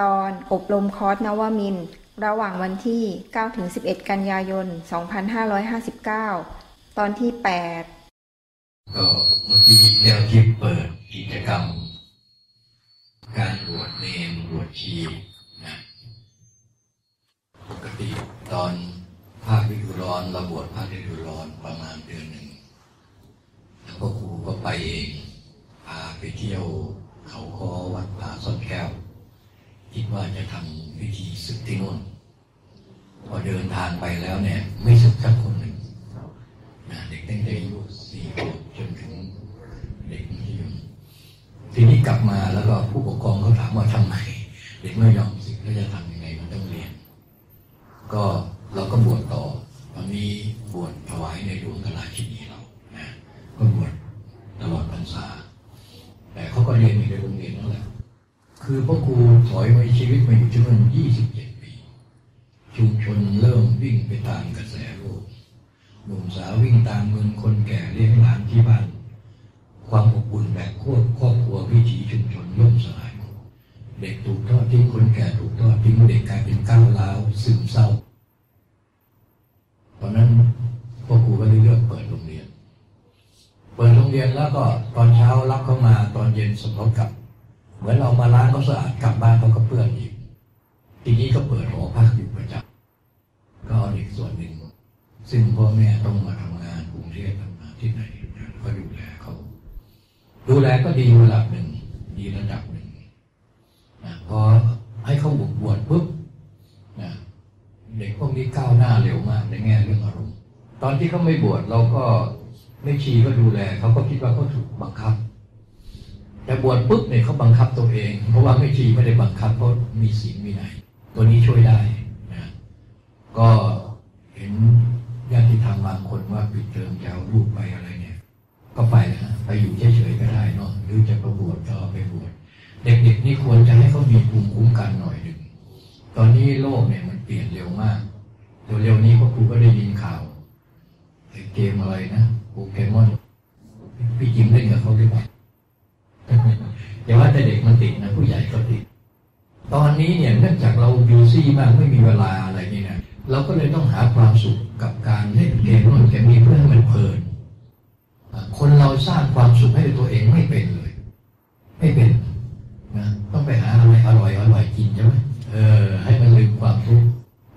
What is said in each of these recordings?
ตอนอบรมคอร์สนวมิน ระหว่างวันที่ 9-11 กันยายน 2559 ตอนที่ 8 ก็เมื่อกี้แนวคิดเปิดกิจกรรม การบวชเนรบวชชีนะปกติตอนภาคฤดูร้อนเราบวชภาคฤดูร้อนประมาณเดือนหนึ่งแล้วก็ครูก็ไปเองพาไปเที่ยวเขาคอวัดผาซ่อนแก้ว คิดว่าจะทำวิธีศึกที่นู่นพอเดินทางไปแล้วเนี่ย ไม่ศึกสักคนหนึ่งนะเด็กตั้งแต่อายุสี่ขวบจนถึงเด็กมัธยมทีนี้กลับมาแล้วก็ผู้ปกครองเขาถามว่าทำไมเด็กไม่ยอมศึกแล้วจะทำยังไงมันต้องเรียน ก็เราก็บวชต่อตอนนี้บวชถวายในหลวงกราชินีเรานะก็บวชตลอดพรรษา แต่เขาก็เรียนอยู่ในโรงเรียนนั่นแหละ คือพ่อครูถอยมาชีวิตมาอยู่ที่นั่น27 ปี ชุมชนเริ่มวิ่งไปตามกระแสโลกหนุ่มสาววิ่งตามเงินคนแก่เลี้ยงหลานที่บ้าน ความอบอุ่นแบบครอบครอบครัววิถีชุมชนล่มสลายหมดเด็กถูกทอดทิ้งคนแก่ถูกทอดทิ้งเด็กกลายเป็นก้าวร้าวซึมเศร้าตอนนั้นพ่อครูก็เลยเลือกเปิดโรงเรียน เปิดโรงเรียนแล้วก็ตอนเช้ารับเข้ามาตอนเย็นส่งเขากลับ เหมือนเรามาล้างเขาสะอาดกลับบ้านเขาก็เปื้อนอีก ทีนี้ก็เปิดหอพักอยู่ประจำก็เอาเด็กส่วนหนึ่ง ซึ่งพ่อแม่ต้องมาทำงานกรุงเทพทำงานที่ไหนก็ดูแลเขาดูแลก็ดีระดับหนึ่งดีระดับหนึ่งนะพอให้เขาบวชบวชปุ๊บนะเด็กพวกนี้ก้าวหน้าเร็วมากในแง่เรื่องอารมณ์ตอนที่เขาไม่บวชเราก็ไม่ชีก็ดูแลเขาก็คิดว่าเขาถูกบังคับ แต่บวชปุ๊บเนี่ยเขาบังคับตัวเอง เพราะว่าไม่ชีไม่ได้บังคับเพราะมีศีลมีไหนตัวนี้ช่วยได้นะก็เห็นญาติธรรมบางคนว่าปิดเทอมจะเอาลูกไปอะไรเนี่ย ก็ไปนะไปอยู่เฉยๆก็ได้เนาะหรือจะประบวชก็ไปบวชเด็กๆนี่ควรจะให้เขามีภูมิคุ้มกันหน่อยหนึ่งตอนนี้โลกเนี่ยมันเปลี่ยนเร็วมากเร็วๆนี้พ่อครูก็ได้ยินข่าวเกมอะไรนะโปเกมอนพี่จิมเล่นกับเขาหรือเปล่า อย่าว่าแต่เด็กมันติดนะผู้ใหญ่ก็ติด ตอนนี้เนี่ยเนื่องจากเราบิวซี่มากไม่มีเวลาอะไรนี่นะเราก็เลยต้องหาความสุขกับการเล่นเกมโน่นเกมนี้เพื่อให้มันเพลินคนเราสร้างความสุขให้ตัวเองไม่เป็นเลย ไม่เป็นนะต้องไปหาอะไรอร่อยอร่อยกินใช่ไหมเออ ให้มันลืมความทุกข์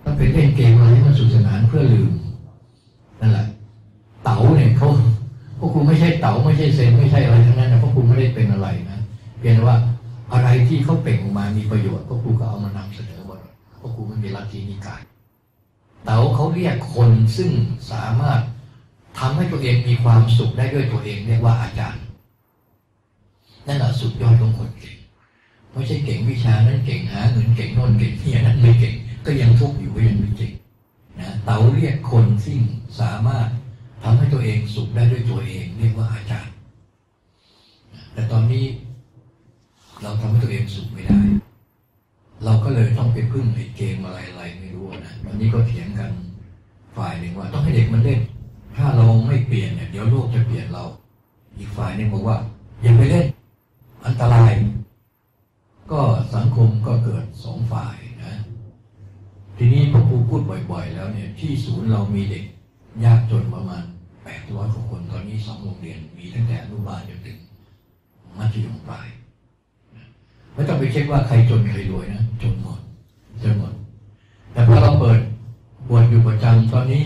ต้องไปเล่นเกมอะไรให้มันสนุกสนานเพื่อลืมนั่นแหละเต๋าเนี่ยเขา วกคุณไม่ใช่เต๋าไม่ใช่เซนไม่ใช่อะไรทั้งนั้นนะพวกคุณไม่ได้เป็นอะไรนะเพียงว่าอะไรที่เขาเปล่งออกมามีประโยชน์พวกคุณก็เอามานำเสนอหมดพวกคุณไม่มีลัทธินิกายเต๋าเขาเรียกคนซึ่งสามารถทำให้ตัวเองมีความสุขได้ด้วยตัวเองเรียกว่าอาจารย์นั่นแหละสุดยอดของคนเก่งไม่ใช่เก่งวิชานั้นเก่งหาเงินเก่งโน่นเก่งนี่นั้นไม่เก่ง ก็ยังทุกข์อยู่ก็ยังไม่เก่งนะเต๋าเรียกคนซึ่งสามารถ ทำให้ตัวเองสุขได้ด้วยตัวเองเรียกว่าอาจารย์ แต่ตอนนี้ เราทำให้ตัวเองสุขไม่ได้ เราก็เลยต้องไปพึ่งไอ้เกมอะไรอะไรไม่รู้นะตอนนี้ก็เถียงกันฝ่ายหนึ่งว่า ต้องให้เด็กมันเล่น ถ้าเราไม่เปลี่ยนเนี่ยเดี๋ยวโลกจะเปลี่ยนเรา อีกฝ่ายหนึ่งบอกว่าอย่าไปเล่น อันตราย ก็สังคมก็เกิดสองฝ่ายนะ ทีนี้พอครูพูดบ่อย ๆ แล้วเนี่ย ที่ศูนย์เรามีเด็กยากจนประมาณ โรงเรียนมีตั้งแต่อนุบาลจนถึงมัธยมปลายไม่ต้องไปเช็คว่าใครจนใครรวยนะจนหมดจนหมดแต่พอเราเปิดบวชอยู่ประจำตอนนี้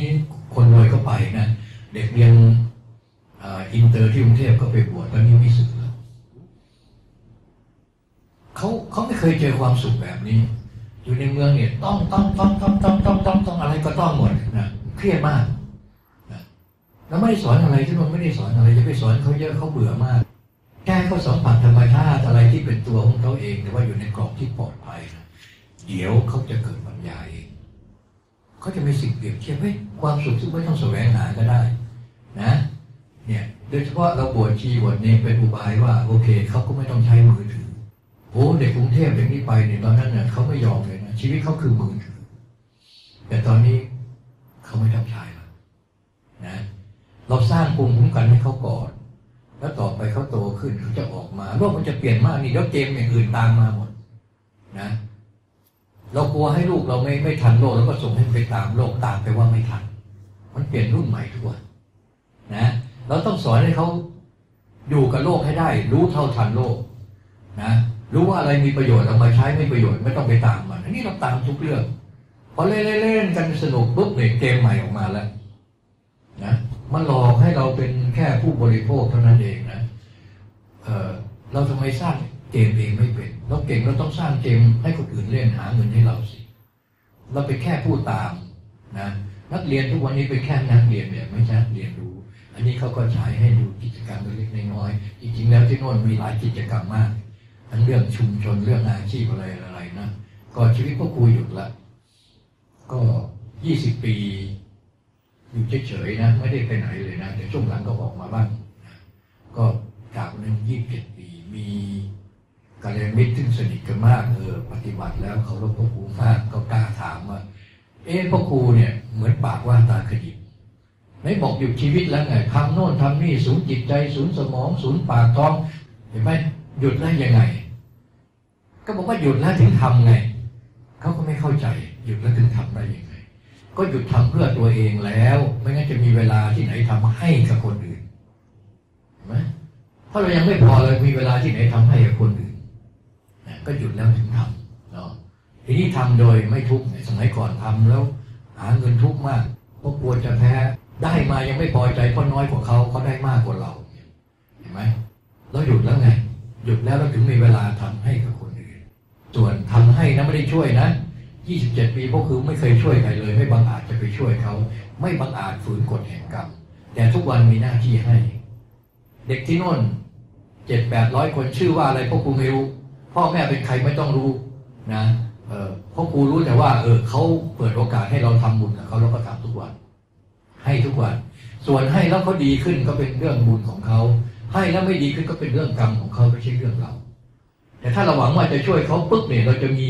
คนรวยก็ไปนะเด็กเรียนอ,อินเตอร์ที่กรุงเทพก็ไปบวชตอนนี้ไม่สึกแล้วเขาเขาไม่เคยเจอความสุขแบบนี้ อยู่ในเมืองเนี่ยต้องต้องต้องต้องต้องต้องต้องต้องอะไรก็ต้องหมดนะเครียดมาก แล้วไม่ได้สอนอะไรที่มันไม่ได้สอนอะไรจะไปสอนเขาเยอะเขาเบื่อมาก แค่เขาสัมผัสธรรมชาติอะไรที่เป็นตัวของเขาเองแต่ว่าอยู่ในกรอบที่ปลอดภัยนะเดี๋ยวเขาจะเกิดปัญญาเองเขาจะมีสิ่งเปรียบเทียบเฮ้ยความสุขที่ไม่ต้องแสวงหาก็ได้ นะ เนี่ยโดยเฉพาะเราบวชชีบวชเนรเป็นอุบายว่า โอเคเขาก็ไม่ต้องใช้มือถือโอ้เด็กกรุงเทพเด็กนี้ไปเนี่ยตอนนั้นเนี่ยเขาไม่ยอมเลยนะชีวิตเขาคือมือถือแต่ตอนนี้เขาไม่ต้องใช้แล้วนะ เราสร้างภูมิคุ้มกันให้เขาก่อน แล้วต่อไปเขาโตขึ้นเขาจะออกมาโลกมันจะเปลี่ยนมากนี่แล้วเกมอย่างอื่นตามมาหมดนะเรากลัวให้ลูกเราไม่ไม่ทันโลกแล้วก็ส่งให้ไปตามโลกตามไปว่าไม่ทัน มันเปลี่ยนรุ่นใหม่ทุกวันนะเราต้องสอนให้เขาอยู่กับโลกให้ได้ รู้เท่าทันโลก นะรู้ว่าอะไรมีประโยชน์เอามาใช้ไม่ประโยชน์ไม่ต้องไปตามมันอันนี้เราตามทุกเรื่องพอเล่นเล่นๆกันสนุกปุ๊บเนี่ยเกมใหม่ออกมาแล้ว มันหลอกให้เราเป็นแค่ผู้บริโภคเท่านั้นเองนะเเราทำไมสร้างเกมเองไม่เป็น เราเก่งเราต้องสร้างเกมให้คนอื่นเล่นหาเงินให้เราสิ เราเป็นแค่ผู้ตามนะนักเรียนทุกวันนี้เป็นแค่นักเรียนเนี่ยไม่ใช่นักเรียนรู้ อันนี้เขาก็ใช้ให้ดูกิจกรรมเล็กน้อยจริงๆแล้วที่โน่นมีหลายกิจกรรมมากทั้งเรื่องชุมชนเรื่องอาชีพอะไรอะไรนะก็ชีวิตพวกครูหยุดละ ก็ยี่สิบปี อยู่เฉยๆนะ ไม่ได้ไปไหนเลยนะแต่ช่วงหลังก็ออกมาบ้างก็จากนั้นยี่สิบเจ็ดปีมีกัลยาณมิตรที่สนิทกันมากเออปฏิบัติแล้วเขารพพ่อครูมากก็กล้าถามว่า เอ๊ะพ่อครูเนี่ยเหมือนปากว่าตาขยิบไหนบอกหยุดชีวิตแล้วไงทำโน่นทำนี่ศูนย์จิตใจศูนย์สมองศูนย์ปากท้องเห็นไหมหยุดแล้วยังไง ก็บอกว่าหยุดแล้วถึงทำไงเขาก็ไม่เข้าใจหยุดแล้วถึงทำได้ยังไง ก็หยุดทำเพื่อตัวเองแล้ว ไม่งั้นจะมีเวลาที่ไหนทำให้กับคนอื่นเห็นไหมถ้าเรายังไม่พอเลยมีเวลาที่ไหนทำให้กับคนอื่นก็หยุดแล้วถึงทำเนาะทีนี้ทำโดยไม่ทุกข์เนี่ยสมัยก่อนทำแล้ว หาเงินทุกข์มากเพราะกลัวจะแพ้ได้มายังไม่พอใจเพราะน้อยกว่าเขาเขาได้มากกว่าเราเห็นไหมเราหยุดแล้วไงหยุดแล้วเราถึงมีเวลาทำให้กับคนอื่น ส่วนทำให้นะไม่ได้ช่วยนะ 27 ปีพวกคือไม่เคยช่วยใครเลย ไม่บังอาจจะไปช่วยเขา ไม่บังอาจฝืนกฎแห่งกรรมแต่ทุกวันมีหน้าที่ให้ เด็กที่โน่นเจ็ดแปดร้อยคนชื่อว่าอะไรพวกครูไม่รู้ พ่อแม่เป็นใครไม่ต้องรู้นะเออพ่อครูรู้แต่ว่า เออเขาเปิดโอกาสให้เราทำบุญกับเขาเราก็ทำทุกวัน ให้ทุกวัน ส่วนให้แล้วเขาดีขึ้นก็เป็นเรื่องบุญของเขาให้แล้วไม่ดีขึ้นก็เป็นเรื่องกรรมของเขาไม่ใช่เรื่องเรา แต่ถ้าเราหวังว่าจะช่วยเขาปุ๊บเนี่ยเราจะมี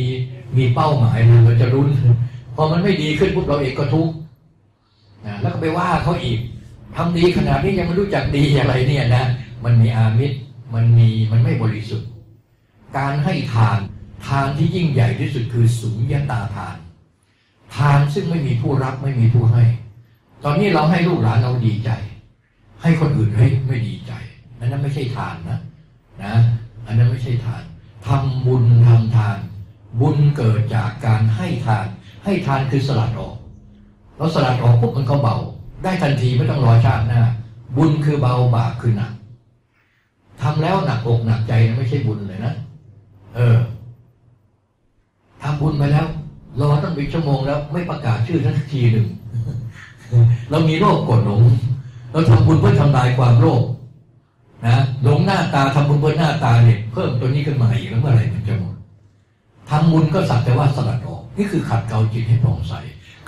มีเป้าหมายเราจะรุนพอมันไม่ดีขึ้นปุ๊บเราเองก็ทุกข์นะแล้วก็ไปว่าเขาอีกทำดีขนาดนี้ยังไม่รู้จักดีอะไรเนี่ยนะมันมีอามิตรมันมีมันไม่บริสุทธิ์ การให้ทานทานที่ยิ่งใหญ่ที่สุดคือสุญญตาทาน ทานซึ่งไม่มีผู้รับไม่มีผู้ให้ ตอนนี้เราให้ลูกหลานเราดีใจ ให้คนอื่นเฮ้ยไม่ดีใจอันนั้นไม่ใช่ทานนะนะ อันนั้นไม่ใช่ทาน ทำบุญทำทาน บุญเกิดจากการให้ทาน ให้ทานคือสลัดออกเราสลัดออกปุ๊บมันก็เบา ได้ทันทีไม่ต้องรอชาติหน้า บุญคือเบาบาปคือหนักทำแล้วหนักอกหนักใจนะไม่ใช่บุญเลยนะ เออทำบุญไปแล้ว รอตั้งเป็นชั่วโมงแล้ว ไม่ประกาศชื่อทันทีหนึ่งเรามีโรคกดหลงเราทำบุญเพื่อทำลายความโลภ นะหลงหน้าตาทำบุญเพื่อหน้าตาเนี่ยเพิ่มตัวนี้ขึ้นมาอีกแล้วเมื่อไหร่มันจะหมดทำบุญก็สักแต่ว่าสลัดออก นี่คือขัดเกลาจิตให้ผ่องใส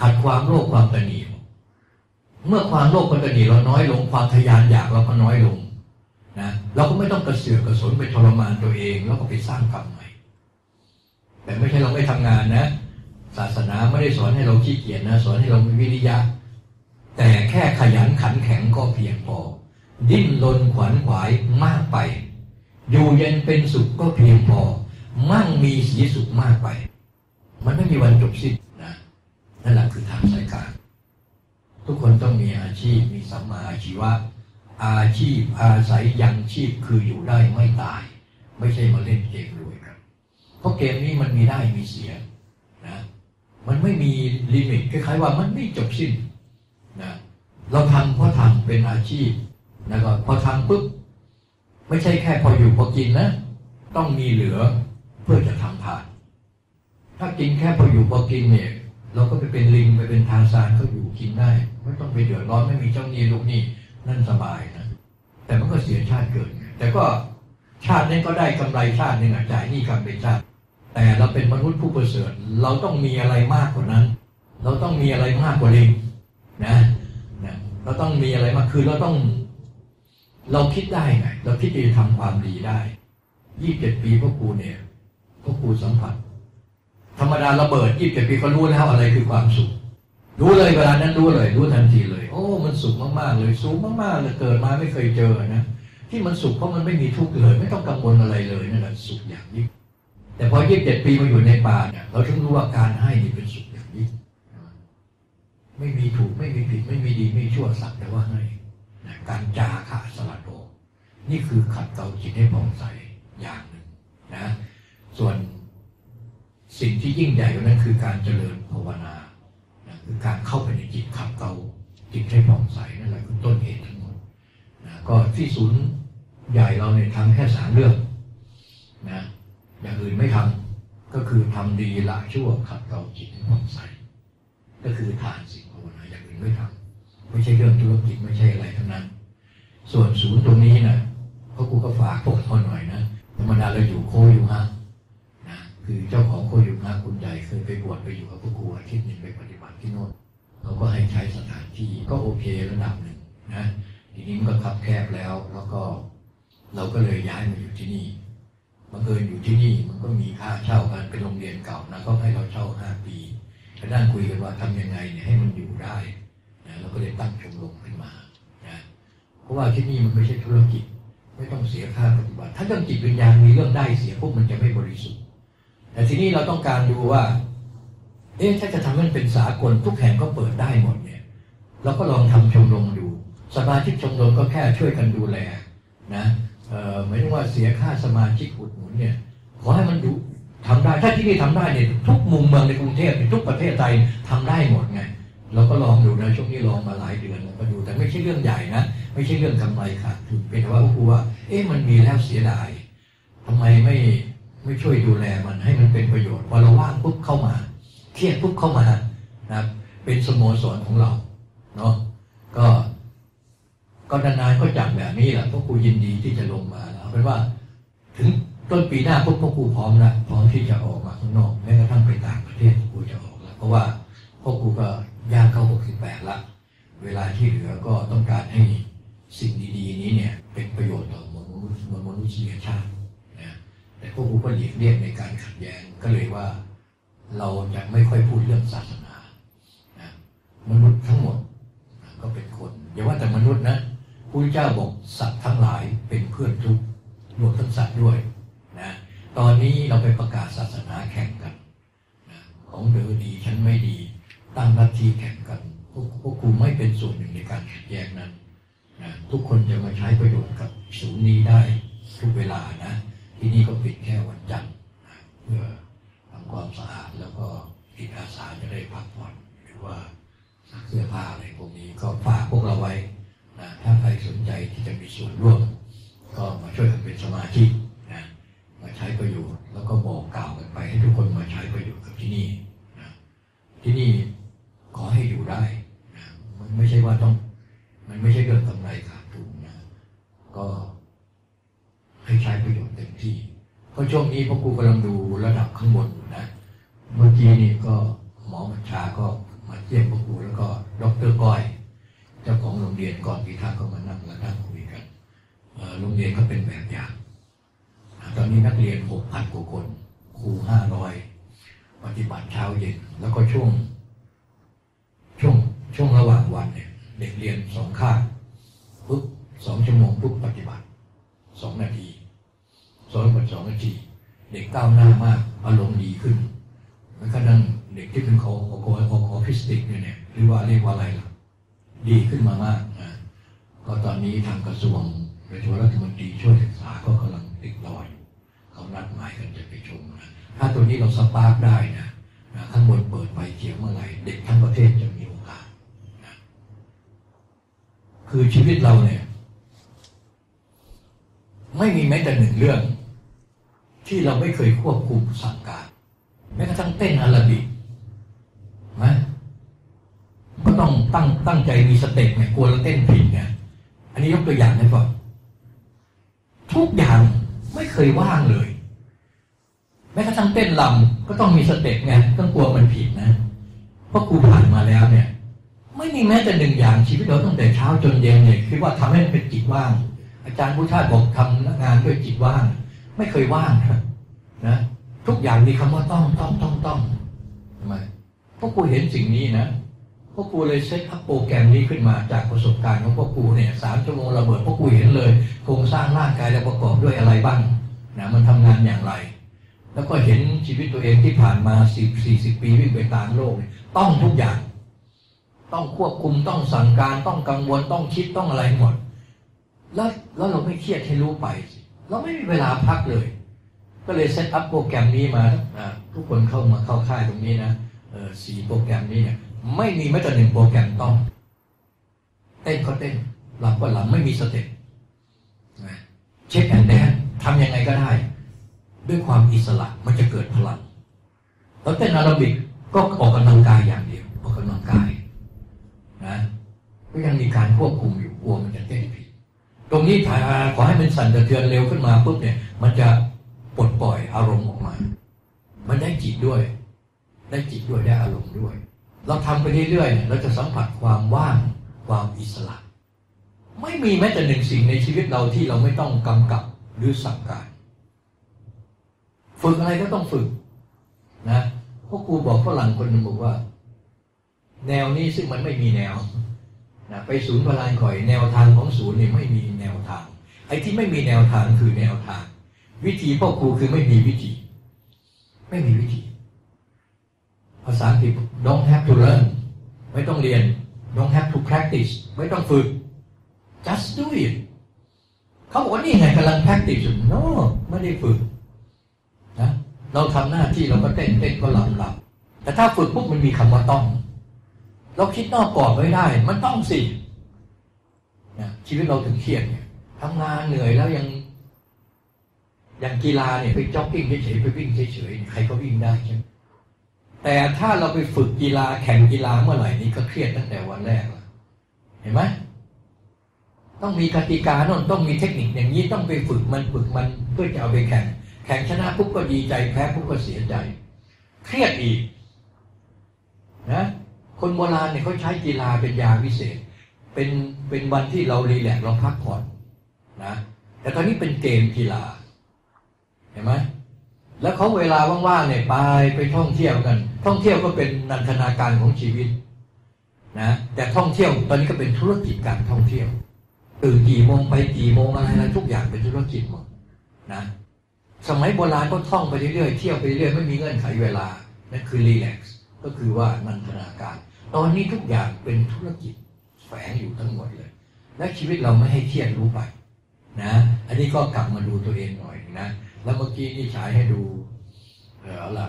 ขัดความโลภความตนีเมื่อความโลภความตนีเราน้อยลงความทยานอยากเราก็น้อยลงนะเราก็ไม่ต้องกระเสือกกระสนไปทรมานตัวเองแล้วก็ไปสร้างกรรมใหม่แต่ไม่ใช่เราไม่ทำงานนะ ศาสนาไม่ได้สอนให้เราขี้เกียจนะ สอนให้เรามีวิริยะ แต่แค่ขยันขันแข็งก็เพียงพอ ดิ้นรนขวัญขวายมากไป อยู่เย็นเป็นสุขก็เพียงพอ มั่งมีสีสุขมากไป มันไม่มีวันจบสิ้นนะนั่นแหละคือทางสายกลางทุกคนต้องมีอาชีพมีสัมมาอาชีวะ อาชีพอาศัยยังชีพคืออยู่ได้ไม่ตาย ไม่ใช่มาเล่นเกมรวยครับ เพราะเกมนี้มันมีได้มีเสียนะมันไม่มีลิมิตคล้ายๆว่ามันไม่จบสิ้นนะเราทำเพราะทำเป็นอาชีพ นะครับพอทำปุ๊บไม่ใช่แค่พออยู่พอกินนะ ต้องมีเหลือเพื่อจะทำทาน ถ้ากินแค่พออยู่พอกินเนี่ย เราก็ไปเป็นลิงไปเป็นทางซานก็อยู่กินได้ ไม่ต้องไปเดือดร้อนไม่มีเจ้าหนี้ลูกหนี้นั่นสบายนะแต่มันก็เสียชาติเกิด แต่ก็ชาตินี้ก็ได้กำไรชาติหนึ่งอะจ่ายหนี้กรรมเป็นชาติ แต่เราเป็นมนุษย์ผู้ประเสริฐเราต้องมีอะไรมากกว่านั้น เราต้องมีอะไรมากกว่าลิงนะนะเราต้องมีอะไรมากคือเราต้อง เราคิดได้ไงเราคิดจะทำความดีได้ยี่สิบเจ็ดปีพ่อครูเนี่ยพ่อครูสัมผัส ธรรมดาระเบิดยี่สิบเจ็ดปีเขารู้แล้วอะไรคือความสุข รู้เลยเวลานั้นรู้เลย รู้ทันทีเลย โอ้ มันสุขมากๆ เลยสูงมากๆเลยเกิดมาไม่เคยเจอนะที่มันสุขเพราะมันไม่มีทุกข์เลย ไม่ต้องกังวลอะไรเลยนั่นแหละสุขอย่างยิ่งแต่พอยี่สิบเจ็ดปีมาอยู่ในป่าเนี่ยเราถึงรู้ว่าการให้นี่เป็นสุขอย่างยิ่งไม่มีถูกไม่มีผิดไม่มีดีไม่ชั่วสักแต่ว่าให้ การจาคะสลัดโออกนี่คือขัดเกลาจิตให้ผ่องใสอย่างหนึ่งนะ ส่วนสิ่งที่ยิ่งใหญ่กว่านั้นคือการเจริญภาวนานะคือการเข้าไปในจิตขัดเกลาจิตให้ผ่องใสนั่นแหละคือต้นเหตุทั้งหมดนะก็ที่ศูนย์ใหญ่เราเนี่ยทำแค่สามเรื่องนะอย่างอื่นไม่ทำก็คือทำดีละชั่วขัดเกลาจิตให้ผ่องใส ก็คือทานสิ่งภาวนาอย่างอื่นไม่ทำ ไม่ใช่เรื่องธุรกิจไม่ใช่อะไรทั้งนั้น ส่วนศูนย์ตรงนี้นะพระครูก็ฝากพวกเราหน่อยนะธรรมดาเราอยู่โคอยู่ฮะนะคือเจ้าของโคอยู่ฮะคุณใหญ่เคยไปบวชไปอยู่กับพระครูอาทิตย์หนึ่งไปปฏิบัติที่โน่นเขาก็ให้ใช้สถานที่ก็โอเคระดับหนึ่งนะทีนี้มันก็คับแคบแล้ว แล้วก็ เราก็เลยย้ายมาอยู่ที่นี่บังเอิญอยู่ที่นี่มันก็มีค่าเช่ากันเป็นโรงเรียนเก่านะก็ให้เราเช่าห้าปีก็นั่งคุยกันว่าทำยังไงเนี่ยให้มันอยู่ได้ นะเราก็เลยตั้งชมรมขึ้นมานะเพราะว่าที่นี่มันไม่ใช่ธุรกิจ ไม่ต้องเสียค่าปฏิบัติถ้าเรื่องจิตวิญญาณมีเรื่องได้เสียพวกมันจะไม่บริสุทธิ์ แต่ทีนี้เราต้องการดูว่า เอ๊ะถ้าจะทำให้มันเป็นสากลทุกแห่งก็เปิดได้หมดเนี่ยเราก็ลองทำชมรมดูสมาชิกชมรมก็แค่ช่วยกันดูแลนะเอ่อไม่ต้องว่าเสียค่าสมาชิกอุดหนุนเนี่ยขอให้มันดูทำได้ ถ้าที่นี่ทำได้เนี่ยทุกมุมเมืองในกรุงเทพทุกประเทศไทยทำได้หมดไง เราก็ลองดูนะช่วงนี้ลองมาหลายเดือนแล้วก็ดู แต่ไม่ใช่เรื่องใหญ่นะไม่ใช่เรื่องกำไรขาดทุนเป็นแต่ว่าครูว่า เอ๊ะมันมีแล้วเสียดายทำไมไม่ไม่ช่วยดูแลมันให้มันเป็นประโยชน์พอเราว่างปุ๊บเข้ามาเครียดปุ๊บเข้ามานะครับเป็นสโมสรของเราเนาะก็ก็นานๆก็จัดแบบนี้แหละพวกครูยินดีที่จะลงมาแล้วเป็นว่า ถึงต้นปีหน้าพวกพวกครูพร้อมแล้วพร้อมที่จะออกมาข้างนอกแม้กระทั่งไปต่างประเทศพวกครูจะออกแล้วเพราะว่าพวกครูก็ ย่างเข้า 68 ละ เวลาที่เหลือก็ต้องการให้สิ่งดีๆ นี้เนี่ยเป็นประโยชน์ต่อมนุษย์มนุษยชาตินะแต่พวกครูก็หลีกเลี่ยงในการขัดแย้งก็เลยว่า เราจะไม่ค่อยพูดเรื่องศาสนานะมนุษย์ทั้งหมดนะก็เป็นคนอย่าว่าแต่มนุษย์นะพระเจ้าบอกสัตว์ทั้งหลายเป็นเพื่อนทุกรวมทั้งสัตว์ด้วยนะตอนนี้เราไปประกาศศาสนาแข่งกันนะของเธอดีฉันไม่ดี ตั้งลัทธิแข่งกันพวกพวกครูไม่เป็นส่วนหนึ่งในการขัดแย้งนั้นนะทุกคนจะมาใช้ประโยชน์กับศูนย์นี้ได้ทุกเวลานะ ที่นี่ก็ปิดแค่วันจันทร์เพื่อทำความสะอาดแล้วก็จิตอาสาจะได้พักผ่อนหรือว่าซักเสื้อผ้าอะไรพวกนี้ก็ฝากพวกเราไว้นะถ้าใครสนใจที่จะมีส่วนร่วม ก็มาช่วยกันเป็นสมาชิกนะมาใช้ประโยชน์แล้วก็บอกกล่าวกันไปให้ทุกคนมาใช้ประโยชน์กับที่นี่นะที่นี่ ขอให้อยู่ได้นะมันไม่ใช่ว่าต้อง มันไม่ใช่เรื่องกำไรขาดทุนนะก็ให้ใช้ประโยชน์เต็มที่ เพราะช่วงนี้พ่อครูกำลังดูระดับข้างบนอยู่นะ เมื่อกี้นี่ก็หมอบัญชาก็มาเยี่ยมพ่อครูแล้วก็ดรก้อยเจ้าของโรงเรียนก่อนพิทักษ์ก็มานั่งและนั่งคุยกันโรงเรียนก็เป็นแบบอย่างตอนนี้นักเรียนหกพันกว่าคน ครูห้าร้อยปฏิบัติเช้าเย็น แล้วก็ช่วง ช่วงระหว่างวันเนี่ย เด็กเรียนสองข้างปุ๊บสองชั่วโมงปุ๊บปฏิบัติสองนาทีสองกับสองนาที เด็กก้าวหน้ามากอารมณ์ดีขึ้นแล้วก็นั่งเด็กที่เป็นคอคอคอคออพิสติกเนี่ยเนี่ยหรือว่าเรียกว่าอะไรล่ะ ดีขึ้นมามากนะก็ตอนนี้ทางกระทรวงโดยเฉพาะรัฐมนตรีช่วยศึกษาก็กำลังติดรออยู่เขานัดหมายกันจะไปชมนะถ้าตัวนี้เรา spark ได้นะนะข้างบนเปิดไฟเขียวเมื่อไหร่เด็กทั้งประเทศจะมีโอกาสนะ คือชีวิตเราเนี่ย ไม่มีแม้แต่หนึ่งเรื่อง ที่เราไม่เคยควบคุมสั่งการแม้กระทั่งเต้นแอโรบิกนะก็ต้องตั้งตั้งใจมี step ไงกลัวเราเต้นผิดไงอันนี้ยกตัวอย่างให้ฟังทุกอย่างไม่เคยว่างเลย แม้กระทั่งเต้นรำก็ต้องมี step ไงต้องกลัวมันผิดนะเพราะครูผ่านมาแล้วเนี่ย ไม่มีแม้แต่หนึ่งอย่างชีวิตเราตั้งแต่เช้าจนเย็นเนี่ยคิดว่าทำให้มันเป็นจิตว่าง อาจารย์ผู้ชาติบอกทำงานด้วยจิตว่าง ไม่เคยว่างครับนะทุกอย่างมีคำว่าต้องต้องต้องต้องทำไมเพราะกูเห็นสิ่งนี้นะพวกครูเลยเซตอัพโปรแกรมนี้ขึ้นมาจากประสบการณ์ของพวกครูเนี่ยสามชั่วโมงระเบิดพวกครูเห็นเลยโครงสร้างร่างกายเราประกอบด้วยอะไรบ้างนะมันทำงานอย่างไร แล้วก็เห็นชีวิตตัวเองที่ผ่านมาสิบสี่สิบปีวิ่งไปตามโลก ต้องทุกอย่าง ต้องควบคุมต้องสั่งการต้องกังวลต้องคิดต้องอะไรหมด แล้วแล้วเราไม่เครียดให้รู้ไป เราไม่มีเวลาพักเลย ก็เลยเซตอัพโปรแกรมนี้มาทุกคนเข้ามาเข้าค่ายตรงนี้นะสี่โปรแกรมนี้เนี่ยไม่มีแม้แต่หนึ่งโปรแกรมต้อง เต้นก็เต้นหลับก็หลับไม่มีสเต็ปเช็คแอนด์แดนทำยังไงก็ได้ ด้วยความอิสระมันจะเกิดพลังแล้วเต้นอาราบิกก็ออกกำลังกายอย่างเดียวออกกำลังกาย ก็ยังมีการควบคุมอยู่กลัวมันจะเต้นผิดตรงนี้ถ่าขอให้มันสั่นสะเทือนเร็วขึ้นมาปุ๊บเนี่ย มันจะปลดปล่อยอารมณ์ออกมา มันได้จิตด้วย ได้จิตด้วยได้อารมณ์ด้วย เราทำไปเรื่อยๆเนี่ยเราจะสัมผัสความว่างความอิสระ ไม่มีแม้แต่หนึ่งสิ่งในชีวิตเราที่เราไม่ต้องกำกับหรือสั่งการ ฝึกอะไรก็ต้องฝึกนะพวกครูบอกฝรั่งคนหนึ่งบอกว่า แนวนี้ซึ่งมันไม่มีแนว นะไปศูนย์พลานข่อยแนวทางของศูนย์เนี่ยไม่มีแนวทาง ไอ้ที่ไม่มีแนวทางคือแนวทาง วิธีพ่อครูคือไม่มีวิธี ไม่มีวิธี ภาษาอังกฤษ don't have to learn ไม่ต้องเรียน don't have to practice ไม่ต้องฝึก just do it เขาบอกว่านี่ไงกำลัง practice อยู่ no ไม่ได้ฝึกนะเราทำหน้าที่เราก็เต้นเต้นก็หลับหลับแต่ถ้าฝึกปุ๊บมันมีคำว่าต้อง เราคิดนอกกรอบไม่ได้ มันต้องสินะชีวิตเราถึงเครียดเนี่ยทำงานเหนื่อยแล้วยัง อย่างกีฬาเนี่ยไปจ็อกกิ้งเฉยๆไปวิ่งเฉยๆใครก็วิ่งได้ใช่ไหมแต่ถ้าเราไปฝึกกีฬาแข่งกีฬาเมื่อไหร่นี้ก็เครียดตั้งแต่วันแรกแล้วเห็นไหมต้องมีกติกาโน่นต้องมีเทคนิคอย่างนี้ต้องไปฝึกมันฝึกมันเพื่อจะเอาไปแข่ง แข่งชนะปุ๊บก็ดีใจแพ้ปุ๊บก็เสียใจ เครียดอีก นะ คนโบราณเนี่ยเขาใช้กีฬาเป็นยาวิเศษ เป็นเป็นวันที่เรารีแลกซ์เราพักผ่อนนะแต่ตอนนี้เป็นเกมกีฬา เห็นไหมแล้วเขาเวลาว่างๆเนี่ยไปไปท่องเที่ยวกัน ท่องเที่ยวก็เป็นนันทนาการของชีวิตนะแต่ท่องเที่ยวตอนนี้ก็เป็นธุรกิจการท่องเที่ยวตื่นกี่โมงไปกี่โมงอะไรอะไรทุกอย่างเป็นธุรกิจหมดนะสมัยโบราณก็ท่องไปเรื่อยๆเที่ยวไปเรื่อยไม่มีเงื่อนไขเวลานั่นคือรีแลกซ์ก็คือว่านันทนาการ ตอนนี้ทุกอย่างเป็นธุรกิจแฝงอยู่ทั้งหมดเลย และชีวิตเราไม่ให้เครียดรู้ไปนะ อันนี้ก็กลับมาดูตัวเองหน่อยนะ แล้วเมื่อกี้นี่ฉายให้ดูเออละ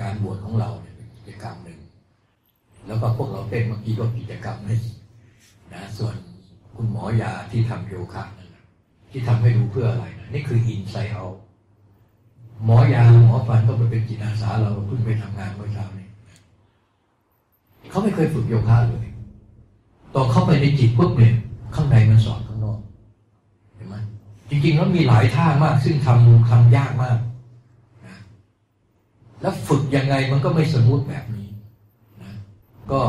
การบวชของเราเนี่ยเป็นกิจกรรมหนึ่ง แล้วก็พวกเราเต้นเมื่อกี้ก็กิจกรรมหนึ่งนะ ส่วนคุณหมอยาที่ทำโยคะนั่นนะที่ทำให้ดูเพื่ออะไรนะนี่คืออินไซต์เอาหมอยาหมอฟันก็ไปเป็นจิตอาสาเราเพิ่งไปทำงานเมื่อเช้านี้ เขาไม่เคยฝึกโยคะเลยตอนเข้าไปในจิตปุ๊บเนี่ยข้างในมันสอนข้างนอกเห็นไหมจริงๆแล้วมีหลายท่ามาก ซึ่งทำทำยากมากนะแล้วฝึกยังไงมันก็ไม่สมมุติแบบนี้นะก็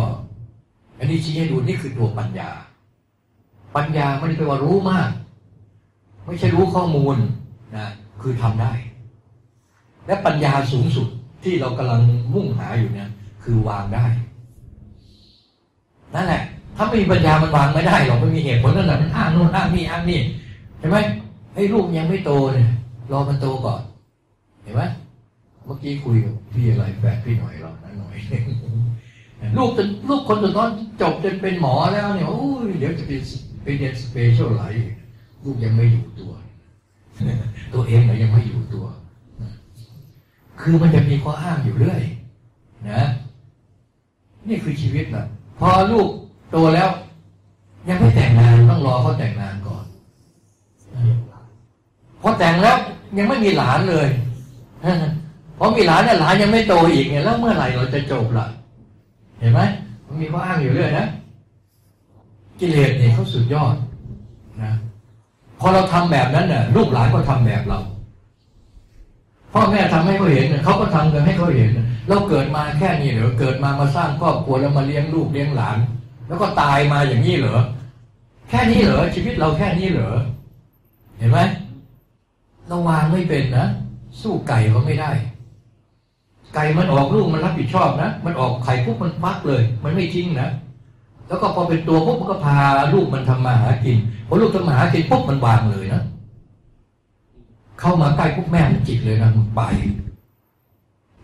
อันนี้ชี้ให้ดูนี่คือตัวปัญญา ปัญญาไม่ได้แปลว่ารู้มาก ไม่ใช่รู้ข้อมูลนะคือทำได้ และปัญญาสูงสุดที่เรากำลังมุ่งหาอยู่เนี่ย คือวางได้ นั่นแหละ ถ้าไม่มีปัญญามันวางไม่ได้หรอกไม่มีเหตุผลนั่นแหละมันอ้างโน่นอ้างนี่อ้างนี่เห็นไหมไอ้ลูกยังไม่โตเนี่ยรอมันโตก่อน เห็นไหมเมื่อกี้คุยกับพี่อะไรแฝดพี่หน่อยเรานะหน่อยลูกจนลูกคนจนตอนจบจนเป็นหมอแล้วเนี่ยโอ้ยเดี๋ยวจะไปไปเรียนสเปเชียลไลท์ลูกยังไม่อยู่ตัว ตัวเองเนี่ยยังไม่อยู่ตัว คือมันจะมีข้ออ้างอยู่เรื่อย นะ นี่คือชีวิตนะ พอลูกโตแล้ว ยังไม่แต่งงานต้องรอเขาแต่งงานก่อนพอแต่งแล้วยังไม่มีหลานเลยพอมีหลานเนี่ยหลานยังไม่โตอีกเนี่ยแล้วเมื่อไหร่เราจะจบล่ะ เห็นไหมมันมีข้ออ้างอยู่เรื่อยนะกิเลสเนี่ยเขาสุดยอดนะพอเราทำแบบนั้นเนี่ยลูกหลานก็ทำแบบเรา พ่อแม่ทำให้เขาเห็นเขาก็ทำกันให้เขาเห็น เราเกิดมาแค่นี้เหรอเกิดมามาสร้างครอบครัวแล้วมาเลี้ยงลูกเลี้ยงหลาน แล้วก็ตายมาอย่างนี้เหรอแค่นี้เหรอชีวิตเราแค่นี้เหรอเห็นไหมเราวางไม่เป็นนะสู้ไก่ก็ไม่ได้ ไก่มันออกลูกมันรับผิดชอบนะมันออกไข่ปุ๊บมันฟักเลย มันไม่ทิ้งนะแล้วก็พอเป็นตัวปุ๊บมันก็พาลูกมันทำมาหากินพอลูกทำมาหากินปุ๊บมันวางเลยนะ เข้ามาใกล้ปุ๊บแม่มันจิกเลยนะมันไป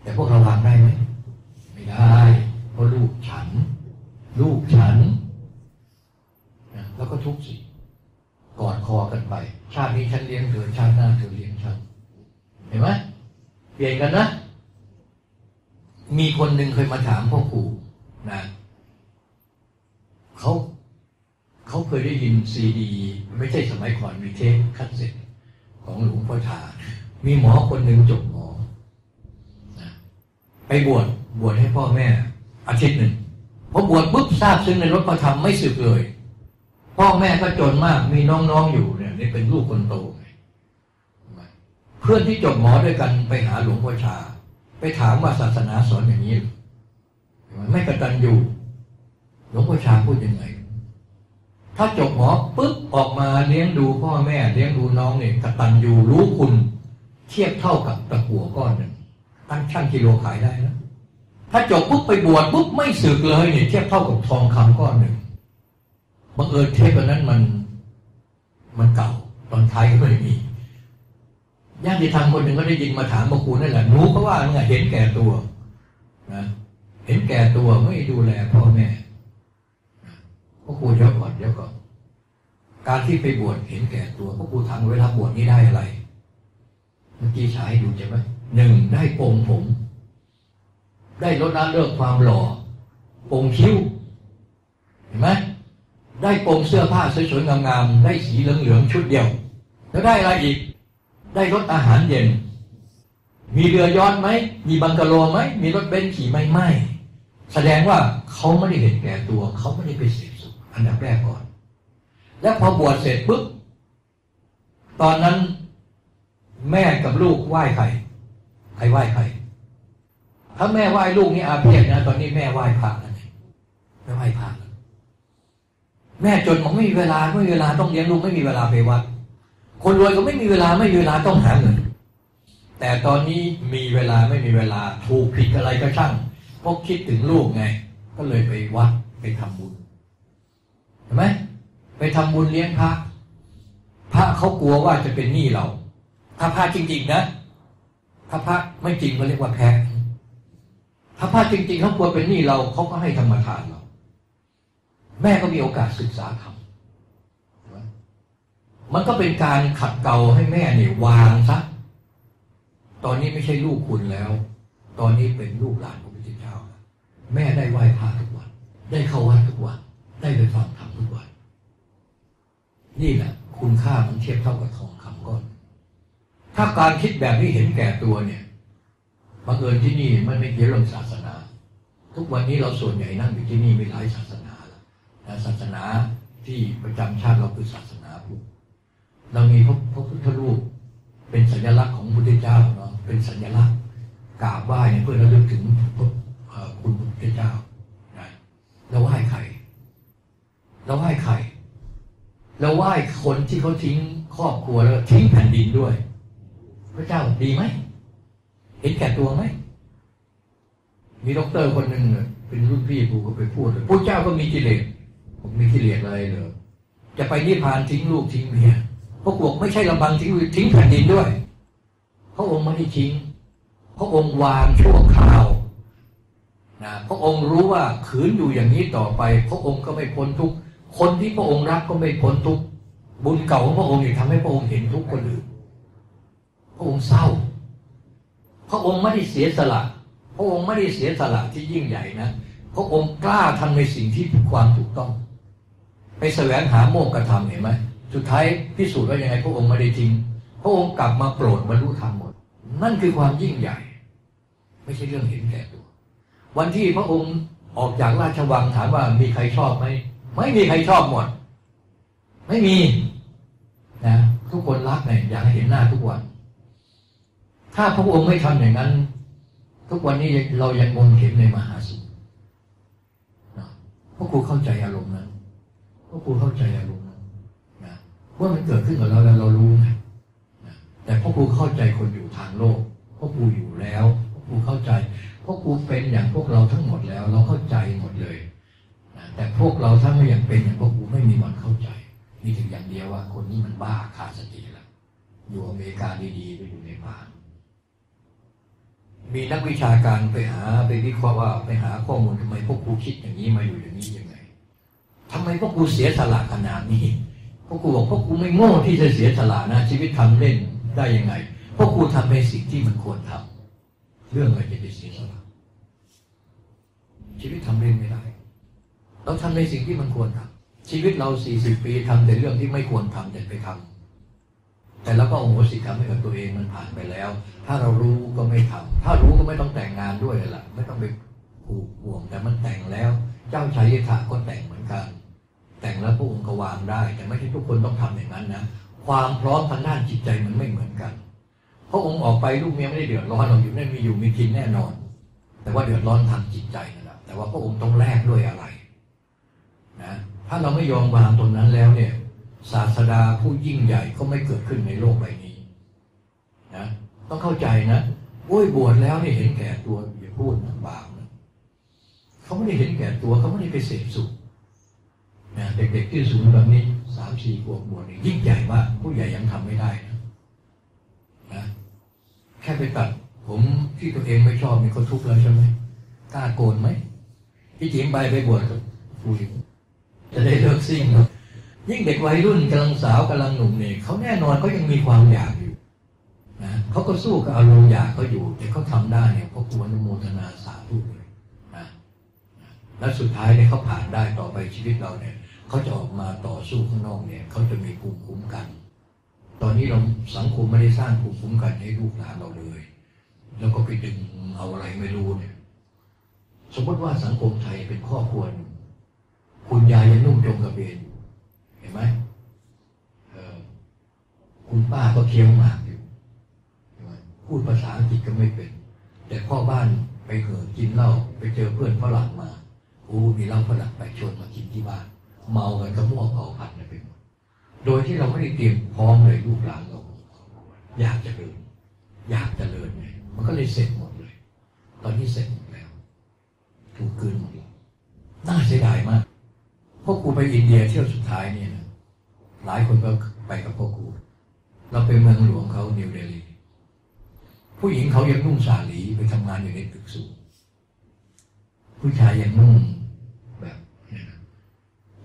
แต่พวกเราวางได้ไหมไม่ได้เพราะลูกฉัน ลูกฉันนะแล้วก็ทุกข์สิกอดคอกันไป ชาตินี้ฉันเลี้ยงเธอชาติหน้าเธอเลี้ยงฉันเห็นไหมเปลี่ยนกันนะ มีคนหนึ่งเคยมาถามพ่อครูนะเขาเขาเคยได้ยินซีดี ไม่ใช่สมัยก่อนมีเทปคัสเซ็ต ของหลวงพ่อชา มีหมอคนหนึ่งจบหมอ ไปบวชบวชให้พ่อแม่ อาทิตย์หนึ่งพอบวชปุ๊บทราบซึ้งในรถพระธรรมไม่สึกเลย พ่อแม่ก็จนมากมีน้องๆอยู่เนี่ยนี่เป็นลูกคนโตเพื่อนที่จบหมอด้วยกันไปหาหลวงพ่อชา ไปถามว่าศาสนาสอนอย่างนี้หรือไม่กระตันอยู่หลวงพ่อชาพูดยังไง ถ้าจบหมอปุ๊บออกมาเลี้ยงดูพ่อแม่เลี้ยงดูน้องเนี่ยกตัญญูรู้คุณ เทียบเท่ากับตะกัวก้อนหนึ่งตั้งช่างกิโลขายได้นะถ้าจบปุ๊บไปบวชปุ๊บไม่สึกเลยเนี่ยเทียบเท่ากับทองคำก้อนหนึ่งบังเอิญเทปนั้นมัน มันเก่าตอนไทยก็ไม่มีญาติธรรมคนหนึ่งก็ได้ยินมาถามมาคูนั่นแหละหนูก็ว่าเนี่ยเห็นแก่ตัวนะเห็นแก่ตัวไม่ดูแลพ่อแม่ พ่อครูเดี๋ยวก่อนเดี๋ยวก่อนการที่ไปบวชเห็นแก่ตัวพ่อครูถามเวลาบวชนี่ได้อะไร เมื่อกี้ฉายดูใช่ไหมหนึ่งได้โปงผม ได้ลดละเลิกความหล่อโปงคิ้ว เห็นไหมได้โปงเสื้อผ้าสวยๆงามๆได้สีเหลืองๆชุดเดียว แล้วได้อะไรอีก ได้รถอาหารเย็น มีเรือย้อชต์ไหม มีบังกะโลไหม มีรถเบนซ์ขี่ไหมไม่แสดงว่าเขาไม่ได้เห็นแก่ตัว เขาไม่ได้ไปเสพสุข อันดับแรกก่อน และพอบวชเสร็จปุ๊บตอนนั้นแม่กับลูกไหว้ใครใครไหว้ใคร ถ้าแม่ไหว้ลูกนี่อาเพียรนะ ตอนนี้แม่ไหว้พระแล้วไม่ไหว้พระแม่จนบอกไม่มีเวลาไม่มีเวลาต้องเลี้ยงลูกไม่มีเวลาไปวัด คนรวยก็ไม่มีเวลาไม่มีเวลาต้องหาเงินแต่ตอนนี้มีเวลาไม่มีเวลาถูกผิดอะไรก็ช่างเพราะคิดถึงลูกไง ก็เลยไปวัดไปทำบุญ ห็นไหมไปทำบุญเลี้ยงพระพระเขากลัวว่าจะเป็นหนี้เรา ถ้าพระจริง ๆ นะ ถ้าพระไม่จริงก็เรียกว่าแพ้ถ้าพระจริง ๆเขากลัวเป็นหนี้เราเขาก็ให้ธรรมทานเรา แม่ก็มีโอกาสศึกษาธรรมมันก็เป็นการขัดเกลาให้แม่เนี่ยวางซะตอนนี้ไม่ใช่ลูกคุณแล้ว ตอนนี้เป็นลูกหลานพระพุทธเจ้าแม่ได้ไหว้พระทุกวัน ได้เข้าวัดทุกวัน ได้ไปฟังธรรมทุกวัน นี่แหละ คุณค่ามันเทียบเท่ากับทองคำก้อน ถ้าการคิดแบบนี้เห็นแก่ตัวเนี่ยบังเอิญที่นี่มันไม่เกี่ยวเรื่องศาสนา ทุกวันนี้เราส่วนใหญ่นั่งอยู่ที่นี่มีหลายศาสนาแล้วแต่ศาสนาที่ประจำชาติเราคือศาสนาพุทธเรามีพระพุทธรูปเป็นสัญลักษณ์ของพระพุทธเจ้าเนาะเป็นสัญลักษณ์กราบไหว้เนี่ยเพื่อระลึกถึงเอ่อคุณพระพุทธเจ้านะเราไหว้ใครเราไหว้ใคร เราไหว้คนที่เขาทิ้งครอบครัวแล้วทิ้งแผ่นดินด้วย พระเจ้าดีไหมเห็นแก่ตัวไหมมีด็อกเตอร์คนหนึ่งเป็นรุ่นพี่ผูก็ไปพูดเลยพระเจ้าก็มีกิเลสผมมีกิเลสอะไรเหรอจะไปนิพพานทิ้งลูกทิ้งเมียพระบอกไม่ใช่ลำพังทิ้งทิ้งแผ่นดินด้วย พระองค์ไม่ได้ทิ้ง พระองค์วางชั่วคราวนะพระองค์รู้ว่าขืนอยู่อย่างนี้ต่อไป พระองค์ก็ไม่พ้นทุกข์ คนที่พระองค์รักก็ไม่พ้นทุกข์บุญเก่าของพระองค์เนี่ยทำให้พระองค์เห็นทุกคนอื่นพระองค์เศร้า พระองค์ไม่ได้เสียสละ พระองค์ไม่ได้เสียสละที่ยิ่งใหญ่นะพระองค์กล้าทำในสิ่งที่ความถูกต้องไปแสวงหาโมกขธรรมเห็นไหมสุดท้ายพิสูจน์ว่ายังไงพระองค์ไม่ได้ทิ้งพระองค์กลับมาโปรดบรรลุธรรมหมด นั่นคือความยิ่งใหญ่ ไม่ใช่เรื่องเห็นแก่ตัว วันที่พระองค์ออกจากราชวังถามว่ามีใครชอบไหม ไม่มีใครชอบหมด ไม่มีนะทุกคนรักเนี่ยอยากให้เห็นหน้าทุกวัน ถ้าพระองค์ไม่ทำอย่างนั้น ทุกวันนี้เรายังมองเห็นในมหาสุขนะพวกครูเข้าใจอารมณ์นั้นพวกครูเข้าใจอารมณ์นั้นนะว่ามันเกิดขึ้นกับเราแล้วเรารู้นะนะแต่พ่อครูเข้าใจคนอยู่ทางโลกพ่อครูอยู่แล้วพ่อครูเข้าใจพ่อครูเป็นอย่างพวกเราทั้งหมดแล้ว เราเข้าใจหมดเลย แต่พวกเราถ้าไม่อยากเป็นอย่างพ่อครูไม่มีวันเข้าใจมีถึงอย่างเดียวว่าคนนี้มันบ้าขาดสติแล้วอยู่อเมริกาดีๆไปอยู่ในป่ามีนักวิชาการไปหาไปวิเคราะห์ว่าไปหาข้อมูลทำไมพวกครูคิดอย่างนี้มาอยู่อย่างนี้ยังไงทำไมพวกครูเสียสละขนาดนี้พวกครูบอกพวกครูไม่โง่ที่จะเสียสละนะ ชีวิตทำเล่นได้ยังไง พวกครูทำในสิ่งที่มันควรทำเรื่องอะไรจะไปเสียสละชีวิตทำเล่นไม่ได้ เราทำในสิ่งที่มันควรทำชีวิตเราสี่สิบปีทำแต่เรื่องที่ไม่ควรทำแต่ไปทำแต่เราก็องโหสิกรรมให้กับตัวเองมันผ่านไปแล้ว ถ้าเรารู้ก็ไม่ทำถ้ารู้ก็ไม่ต้องแต่งงานด้วยลยล่ะ ไม่ต้องไปผูกห่วงแต่มันแต่งแล้ว เจ้าชายยถาก็แต่งเหมือนกัน แต่งแล้วพระองค์ก็วางได้ แต่ไม่ใช่ทุกคนต้องทำอย่างนั้นนะความพร้อมทางด้านจิตใจมันไม่เหมือนกันพระองค์ออกไปลูกเมียไม่ได้เดือดร้อนเราอยู่ได้มีอยู่มีกินแน่นอน แต่ว่าเดือดร้อนทางจิตใจนั่นแหละแต่ว่าพระองค์ต้องแลกด้วยอะไร นะถ้าเราไม่ยอมวางตรงนั้นแล้วเนี่ย ศาสดาผู้ยิ่งใหญ่ก็ไม่เกิดขึ้นในโลกใบนี้นะต้องเข้าใจนะโอ้ยบวชแล้วเนี่ยเห็นแก่ตัวอย่าพูดนะบาปนะเขาไม่ได้เห็นแก่ตัวเขาไม่ได้ไปเสพสุขนะเด็กๆที่สูงแบบนี้สามสี่ขวบบวชนี่ยิ่งใหญ่มากผู้ใหญ่ยังทำไม่ได้นะนะแค่ไปตัดผมที่ตัวเองไม่ชอบมีคนทุกข์แล้วใช่ไหมกล้าโกนไหมพี่จิ๋มไปไปบวชกับผู้หญิง จะได้เลิกซิ่งยิ่งเด็กวัยรุ่นกำลังสาวกำลังหนุ่มเนี่ยเขาแน่นอนเขายังมีความอยากอยู่นะเขาก็สู้กับอารมณ์อยากเขาอยู่ แต่เขาทำได้เนี่ยเพราะควรอนุโมทนาสาธุเลยนะแล้วสุดท้ายเนี่ยเขาผ่านได้ต่อไปชีวิตเราเนี่ยเขาจะออกมาต่อสู้ข้างนอกเนี่ยเขาจะมีภูมิคุ้มกัน ตอนนี้เราสังคมไม่ได้สร้างภูมิคุ้มกันให้ลูกหลานเราเลย แล้วก็ไปดึงเอาอะไรไม่รู้เนี่ย สมมติว่าสังคมไทยเป็นครอบครัวหนึ่ง คุณยายยังนุ่งจงกระเบนอยู่เห็นไหมคุณป้าก็เคี้ยวหมากอยู่พูดภาษาอังกฤษก็ไม่เป็น แต่พ่อบ้านไปเห่อกินเหล้าไปเจอเพื่อนฝรั่งมาโอ้มีเหล้าฝรั่งไปชวนมากินที่บ้าน เมากันก็มั่วเผาผัดกันไปหมดโดยที่เราไม่ได้เตรียมพร้อมเลยลูกหลานเราอยากจะเดินอยากจะเดินไงมันก็เลยเสร็จหมดเลย ตอนนี้เสร็จหมดแล้ว ถูกคืนหมดแล้วน่าเสียดายมาก วกกูไปอินเดียเที่ยวสุดท้ายเนี่ยหลายคนก็ไปกับพวกกู เราไปเมืองหลวงเขานิวเดลีผู้หญิงเขายังนุ่งสาลีไปทำงานอยู่ในตึกสูงผู้ชายยังนุ่งแบบ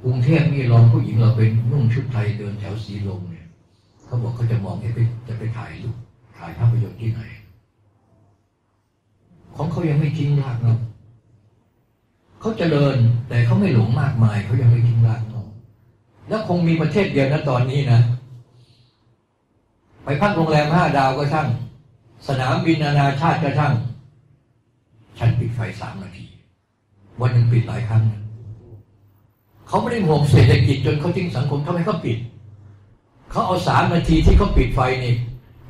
กรุงเทพนี่ลองผู้หญิงเราเป็นนุ่งชุดไทยเดินแถวสีลมเนี่ยเขาบอกเขาจะมองให้ไปจะไปถ่ายรูปถ่ายภาพยนตร์ที่ไหน ของเขายังไม่ทิ้งรากเนาะ เขาเจริญ แต่เขาไม่หลงมากมายเขายังไม่ทิ้งรากเนาะแล้วคงมีประเทศเดียวนะตอนนี้นะ ไปพักโรงแรมห้าดาวก็ช่าง สนามบินนานาชาติก็ช่าง ฉันปิดไฟสามนาที วันหนึ่งปิดหลายครั้งเขาไม่ได้ห่วงเศรษฐกิจจนเขาทิ้งสังคมทำไมเขาปิดเขาเอาสามนาทีที่เขาปิดไฟนี่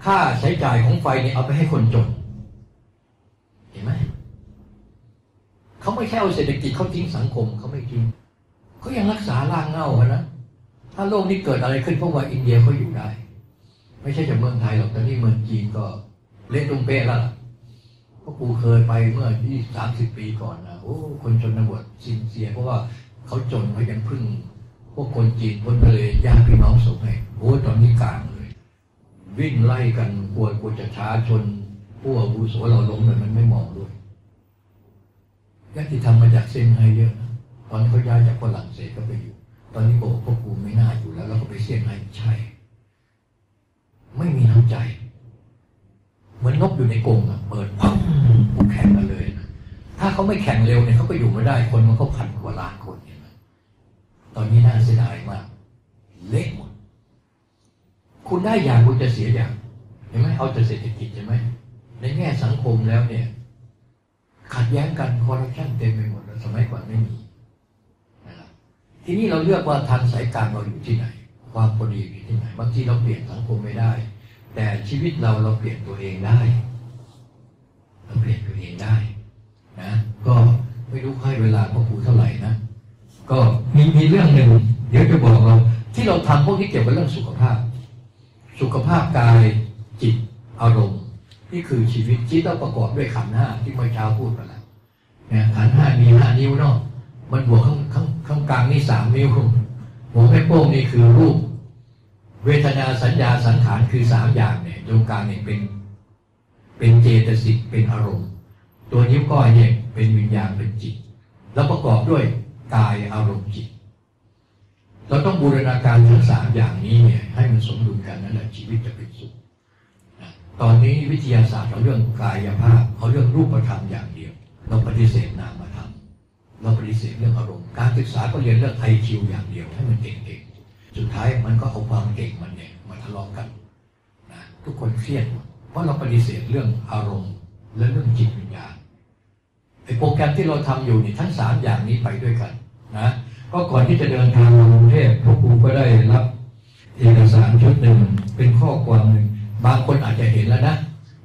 ค่าใช้จ่ายของไฟนี่เอาไปให้คนจนเห็นไหม เขาไม่แค่เอาเศรษฐกิจเขาทิ้งสังคมเขาไม่ทิ้งเขายังรักษาร่างเงาอะนะถ้าโลกนี้เกิดอะไรขึ้นเพราะว่าอินเดียเขาอยู่ได้ ไม่ใช่จากเมืองไทยหรอกแต่นี่เมืองจีนก็เละตุ้มเป๊ะแล้วพราะกูเคยไปเมื่อที่สามสิบปีก่อนนะโอ้คนชนบทซินเสีย เพราะว่าเขาจนเขายังพึ่ง พวกคนจีนบนทะเลญาติพี่น้องส่งให้โอ้ตอนนี้กลางเลย วิ่งไล่กันกลัวกลัวจะช้าชนผู้อาวุโสเราล้มเลยมันไม่หมาะด้วย ญาติธรรมมาจากเซียนไฮเยอะนะตอนนี้เขาย้ายจากฝรั่งเศสก็ไปอยู่ ตอนนี้บอกพวกกูไม่น่าอยู่แล้วแล้วก็ไปเซี่ยงไฮ้ใช่ ไม่มีน้ำใจ เหมือนนกอยู่ในกรงอะเปิดปั๊บแข่งกันเลยนะถ้าเขาไม่แข่งเร็วเนี่ยเขาก็อยู่ไม่ได้คนมันก็พันกว่าล้านคนเนี่ยนะตอนนี้น่าเสียดายมากเละหมดคุณได้อย่างคุณจะเสียอย่างเห็นไหมเอาแต่เศรษฐกิจใช่ไหมในแง่สังคมแล้วเนี่ย ขัดแย้งกันคอร์รัปชันเต็มไปหมดแล้วสมัยก่อนไม่มีนะครับทีนี้เราเลือกว่าทางสายกลางเราอยู่ที่ไหน ความพอดีอยู่ที่ไหนบางทีเราเปลี่ยนสังคมไม่ได้ แต่ชีวิตเราเราเปลี่ยนตัวเองได้ เราเปลี่ยนตัวเองได้นะก็ไม่รู้ให้เวลาพ่อครูเท่าไหร่นะก็มีมีเรื่องหนึ่งเดี๋ยวจะบอกเราที่เราทำพวกที่เกี่ยวกับเรื่องสุขภาพ สุขภาพกายจิตอารมณ์ นี่คือชีวิตจิตต้องประกอบด้วยขันห้าที่เมื่อเช้าพูดไปแล้วเนี่ยขันห้ามีห้านิ้วเนาะมันบวกข้างข้างข้างกลางนี่สามนิ้วหัวแม่โป้งนี่คือรูป เวทนาสัญญาสังขารคือสามอย่างเนี่ยตรงกลางเนี่ยเป็น เป็นเจตสิกเป็นอารมณ์ ตัวนิ้วก้อยเนี่ยเป็นวิญญาณเป็นจิต แล้วประกอบด้วยกายอารมณ์จิต เราต้องบูรณาการทั้งสามอย่างนี้เนี่ยให้มันสมดุลกันนั่นแหละชีวิตจะเป็น ตอนนี้วิทยาศาสตร์เอาเรื่องกายภาพเอาเรื่องรูปธรรมอย่างเดียว เราปฏิเสธนามธรรมเราปฏิเสธเรื่องอารมณ์การศึกษาก็เรียนเรื่องไอคิวอย่างเดียวให้มันเก่งๆสุดท้ายมันก็เอาความเก่งมันเนี่ยมาทะเลาะกันนะทุกคนเครียดเพราะเราปฏิเสธเรื่องอารมณ์ และเรื่องจิตวิญญาณไอโปรแกรมที่เราทำอยู่นี่ทั้งสามอย่างนี้ไปด้วยกันนะก็ก่อนที่จะเดินทางมากรุงเทพพวกครูก็ได้รับ เอกสารชุดหนึ่งเป็นข้อความหนึ่ง บางคนอาจจะเห็นแล้วนะ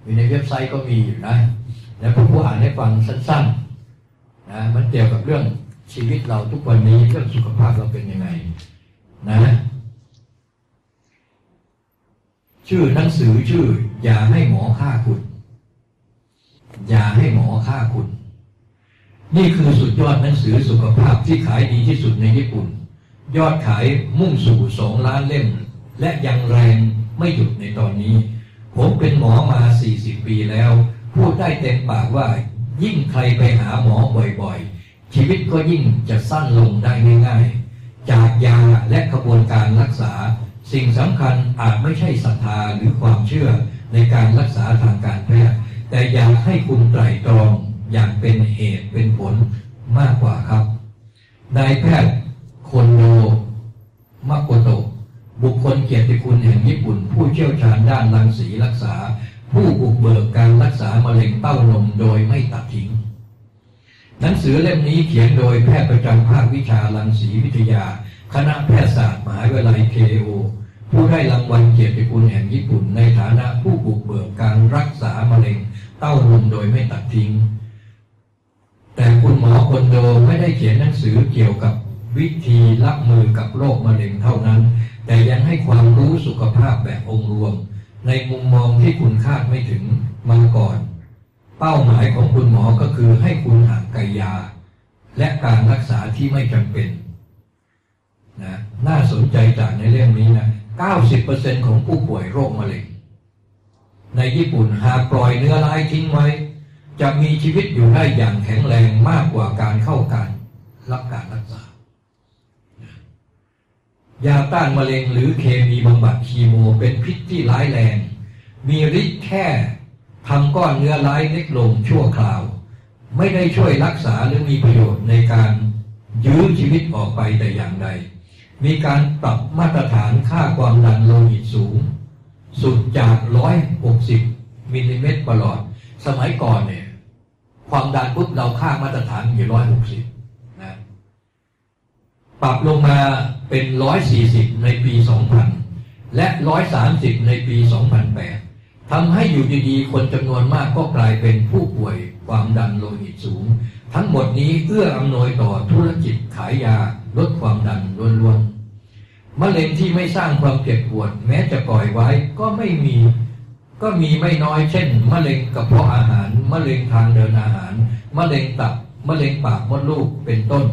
อยู่ในเว็บไซต์ก็มีอยู่นะ แล้วพวกครูอ่านให้ฟังสั้นๆนะมันเกี่ยวกับเรื่องชีวิตเราทุกวันนี้เรื่องสุขภาพเราเป็นยังไงนะชื่อหนังสือชื่อ อย่าให้หมอฆ่าคุณ อย่าให้หมอฆ่าคุณ นี่คือสุดยอดหนังสือสุขภาพที่ขายดีที่สุดในญี่ปุ่น ยอดขายมุ่งสู่สองล้านเล่ม และยังแรง ไม่หยุดในตอนนี้ ผมเป็นหมอมา 40 ปีแล้ว พูดได้เต็มปากว่า ยิ่งใครไปหาหมอบ่อยๆ ชีวิตก็ยิ่งจะสั้นลงได้ง่ายๆ จากยาและกระบวนการรักษา สิ่งสำคัญอาจไม่ใช่ศรัทธาหรือความเชื่อในการรักษาทางการแพทย์แต่อยากให้คุณไตร่ตรองอย่างเป็นเหตุเป็นผลมากกว่าครับนายแพทย์คนโนมักโกโตะ บุคคลเกียรติคุณแห่งญี่ปุ่น ผู้เชี่ยวชาญด้านรังสีรักษา ผู้บุกเบิกการรักษามะเร็งเต้านมโดยไม่ตัดทิ้ง หนังสือเล่มนี้เขียนโดยแพทย์ประจำภาควิชารังสีวิทยา คณะแพทยศาสตร์มหาวิทยาลัยเคโอผู้ได้รางวัลเกียรติคุณแห่งญี่ปุ่น ในฐานะผู้บุกเบิกการรักษามะเร็งเต้านมโดยไม่ตัดทิ้ง แต่คุณหมอคนโดไม่ได้เขียนหนังสือเกี่ยวกับวิธีรับมือกับโรคมะเร็งเท่านั้น แต่ยังให้ความรู้สุขภาพแบบองค์รวม ในมุมมองที่คุณคาดไม่ถึงมาก่อน เป้าหมายของคุณหมอก็คือให้คุณห่างไกลยา และการรักษาที่ไม่จำเป็นนะน่าสนใจจากในเรื่องนี้นะ 90%ของผู้ป่วยโรคมะเร็งในญี่ปุ่นหากปล่อยเนื้อร้ายทิ้งไว้ จะมีชีวิตอยู่ได้อย่างแข็งแรงมากกว่าการเข้าการรับการรักษา ยาต้านมะเร็งหรือเคมีบำบัดคีโม เป็นพิษที่ร้ายแรง มีฤทธิ์แค่ทำก้อนเนื้อร้ายเล็กลงชั่วคราว ไม่ได้ช่วยรักษาหรือมีประโยชน์ในการยื้อชีวิตออกไปแต่อย่างใด มีการปรับมาตรฐานค่าความดันโลหิตสูง สุดจาก 160 มิลลิเมตรประหลอด สมัยก่อนเนี่ย ความดันปุ๊บเราค่ามาตรฐานอยู่ 160 นะ ปรับลงมา เป็น 140 ในปี 2000 และ 130 ในปี 2008 ทำให้อยู่ดีๆ คนจำนวนมากก็กลายเป็นผู้ป่วยความดันโลหิตสูง ทั้งหมดนี้เอื้ออำนวยต่อธุรกิจขายยาลดความดันล้วนๆมะเร็งที่ไม่สร้างความเจ็บปวด แม้จะปล่อยไว้ก็ไม่มี ก็มีไม่น้อยเช่นมะเร็งกระเพาะอาหารมะเร็งทางเดินอาหารมะเร็งตับมะเร็งปากมดลูกเป็นต้น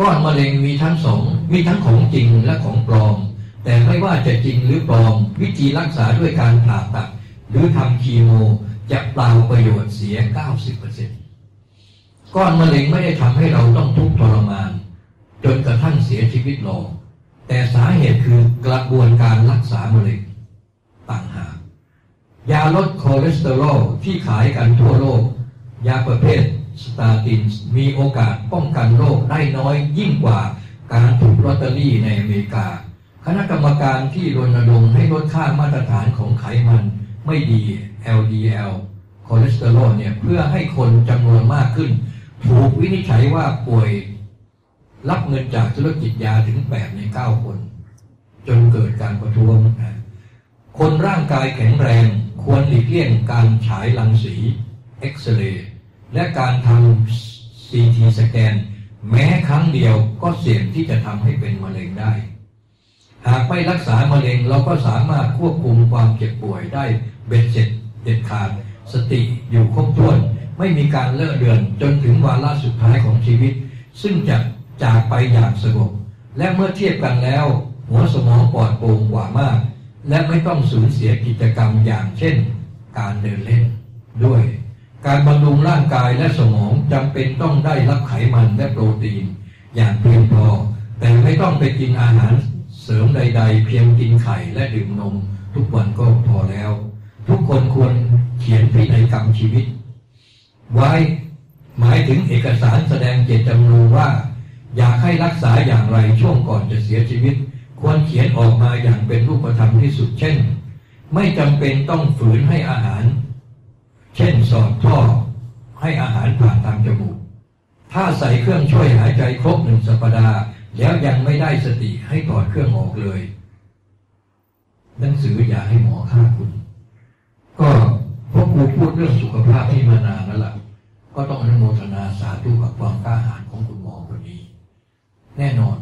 ก้อนมะเร็งมีทั้งสองมีทั้งของจริงและของปลอม แต่ไม่ว่าจะจริงหรือปลอม วิธีรักษาด้วยการผ่าตัด หรือทำคีโม จะเปล่าประโยชน์เสีย 90%ก้อนมะเร็งไม่ได้ทำให้เราต้องทุกข์ทรมาน จนกระทั่งเสียชีวิตหรอกแต่สาเหตุคือกระบวนการรักษามะเร็งต่างหากยาลดคอเลสเตอรอลที่ขายกันทั่วโลก ยาประเภท statin มีโอกาสป้องกันโรคได้น้อยยิ่งกว่าการถูกลอตเตอรี่ในอเมริกา คณะกรรมการที่รณรงค์ให้ลดค่ามาตรฐานของไขมันไม่ดี LDL คอเลสเตอรอลเนี่ยเพื่อให้คนจำนวนมากขึ้น ถูกวินิจฉัยว่าป่วยรับเงินจากธุรกิจยาถึง8ใน9คน จนเกิดการประท้วงคนร่างกายแข็งแรงควรหลีกเลี่ยงการฉายรังสี เอ็กซเรย์ และการทำ CT scan แม้ครั้งเดียวก็เสี่ยงที่จะทำให้เป็นมะเร็งได้ หากไม่รักษามะเร็งเราก็สามารถควบคุมความเจ็บป่วยได้เบ็ดเสร็จเด็ดขาด สติอยู่ครบถ้วน ไม่มีการเลอะเลือนจนถึงวาระสุดท้ายของชีวิต ซึ่งจะจากไปอย่างสงบและเมื่อเทียบกันแล้ว หัวสมองปลอดโปร่งกว่ามาก และไม่ต้องสูญเสียกิจกรรมอย่างเช่น การเดินเล่นด้วย การบำรุงร่างกายและสมองจำเป็นต้องได้รับไขมันและโปรตีน อย่างเพียงพอ แต่ไม่ต้องไปกินอาหารเสริมใด ๆ เพียงกินไข่และดื่มนม ทุกวันก็พอแล้ว ทุกคนควรเขียนพินัยกรรมชีวิต ไว้หมายถึงเอกสารแสดงเจตจำนงว่า อยากให้รักษาอย่างไรช่วงก่อนจะเสียชีวิต ควรเขียนออกมาอย่างเป็นรูปธรรมที่สุดเช่น ไม่จำเป็นต้องฝืนให้อาหาร เช่นสอดท่อให้อาหารผ่านทางจมูก ถ้าใส่เครื่องช่วยหายใจครบหนึ่งสัปดาห์ แล้วยังไม่ได้สติให้ถอดเครื่องออกเลย หนังสืออย่าให้หมอฆ่าคุณ ก็พวกครูพูดเรื่องสุขภาพให้มานานแล้วล่ะ ก็ต้องอนุโมทนาสาธุกับความกล้าหาญของคุณหมอคนนี้ แน่นอน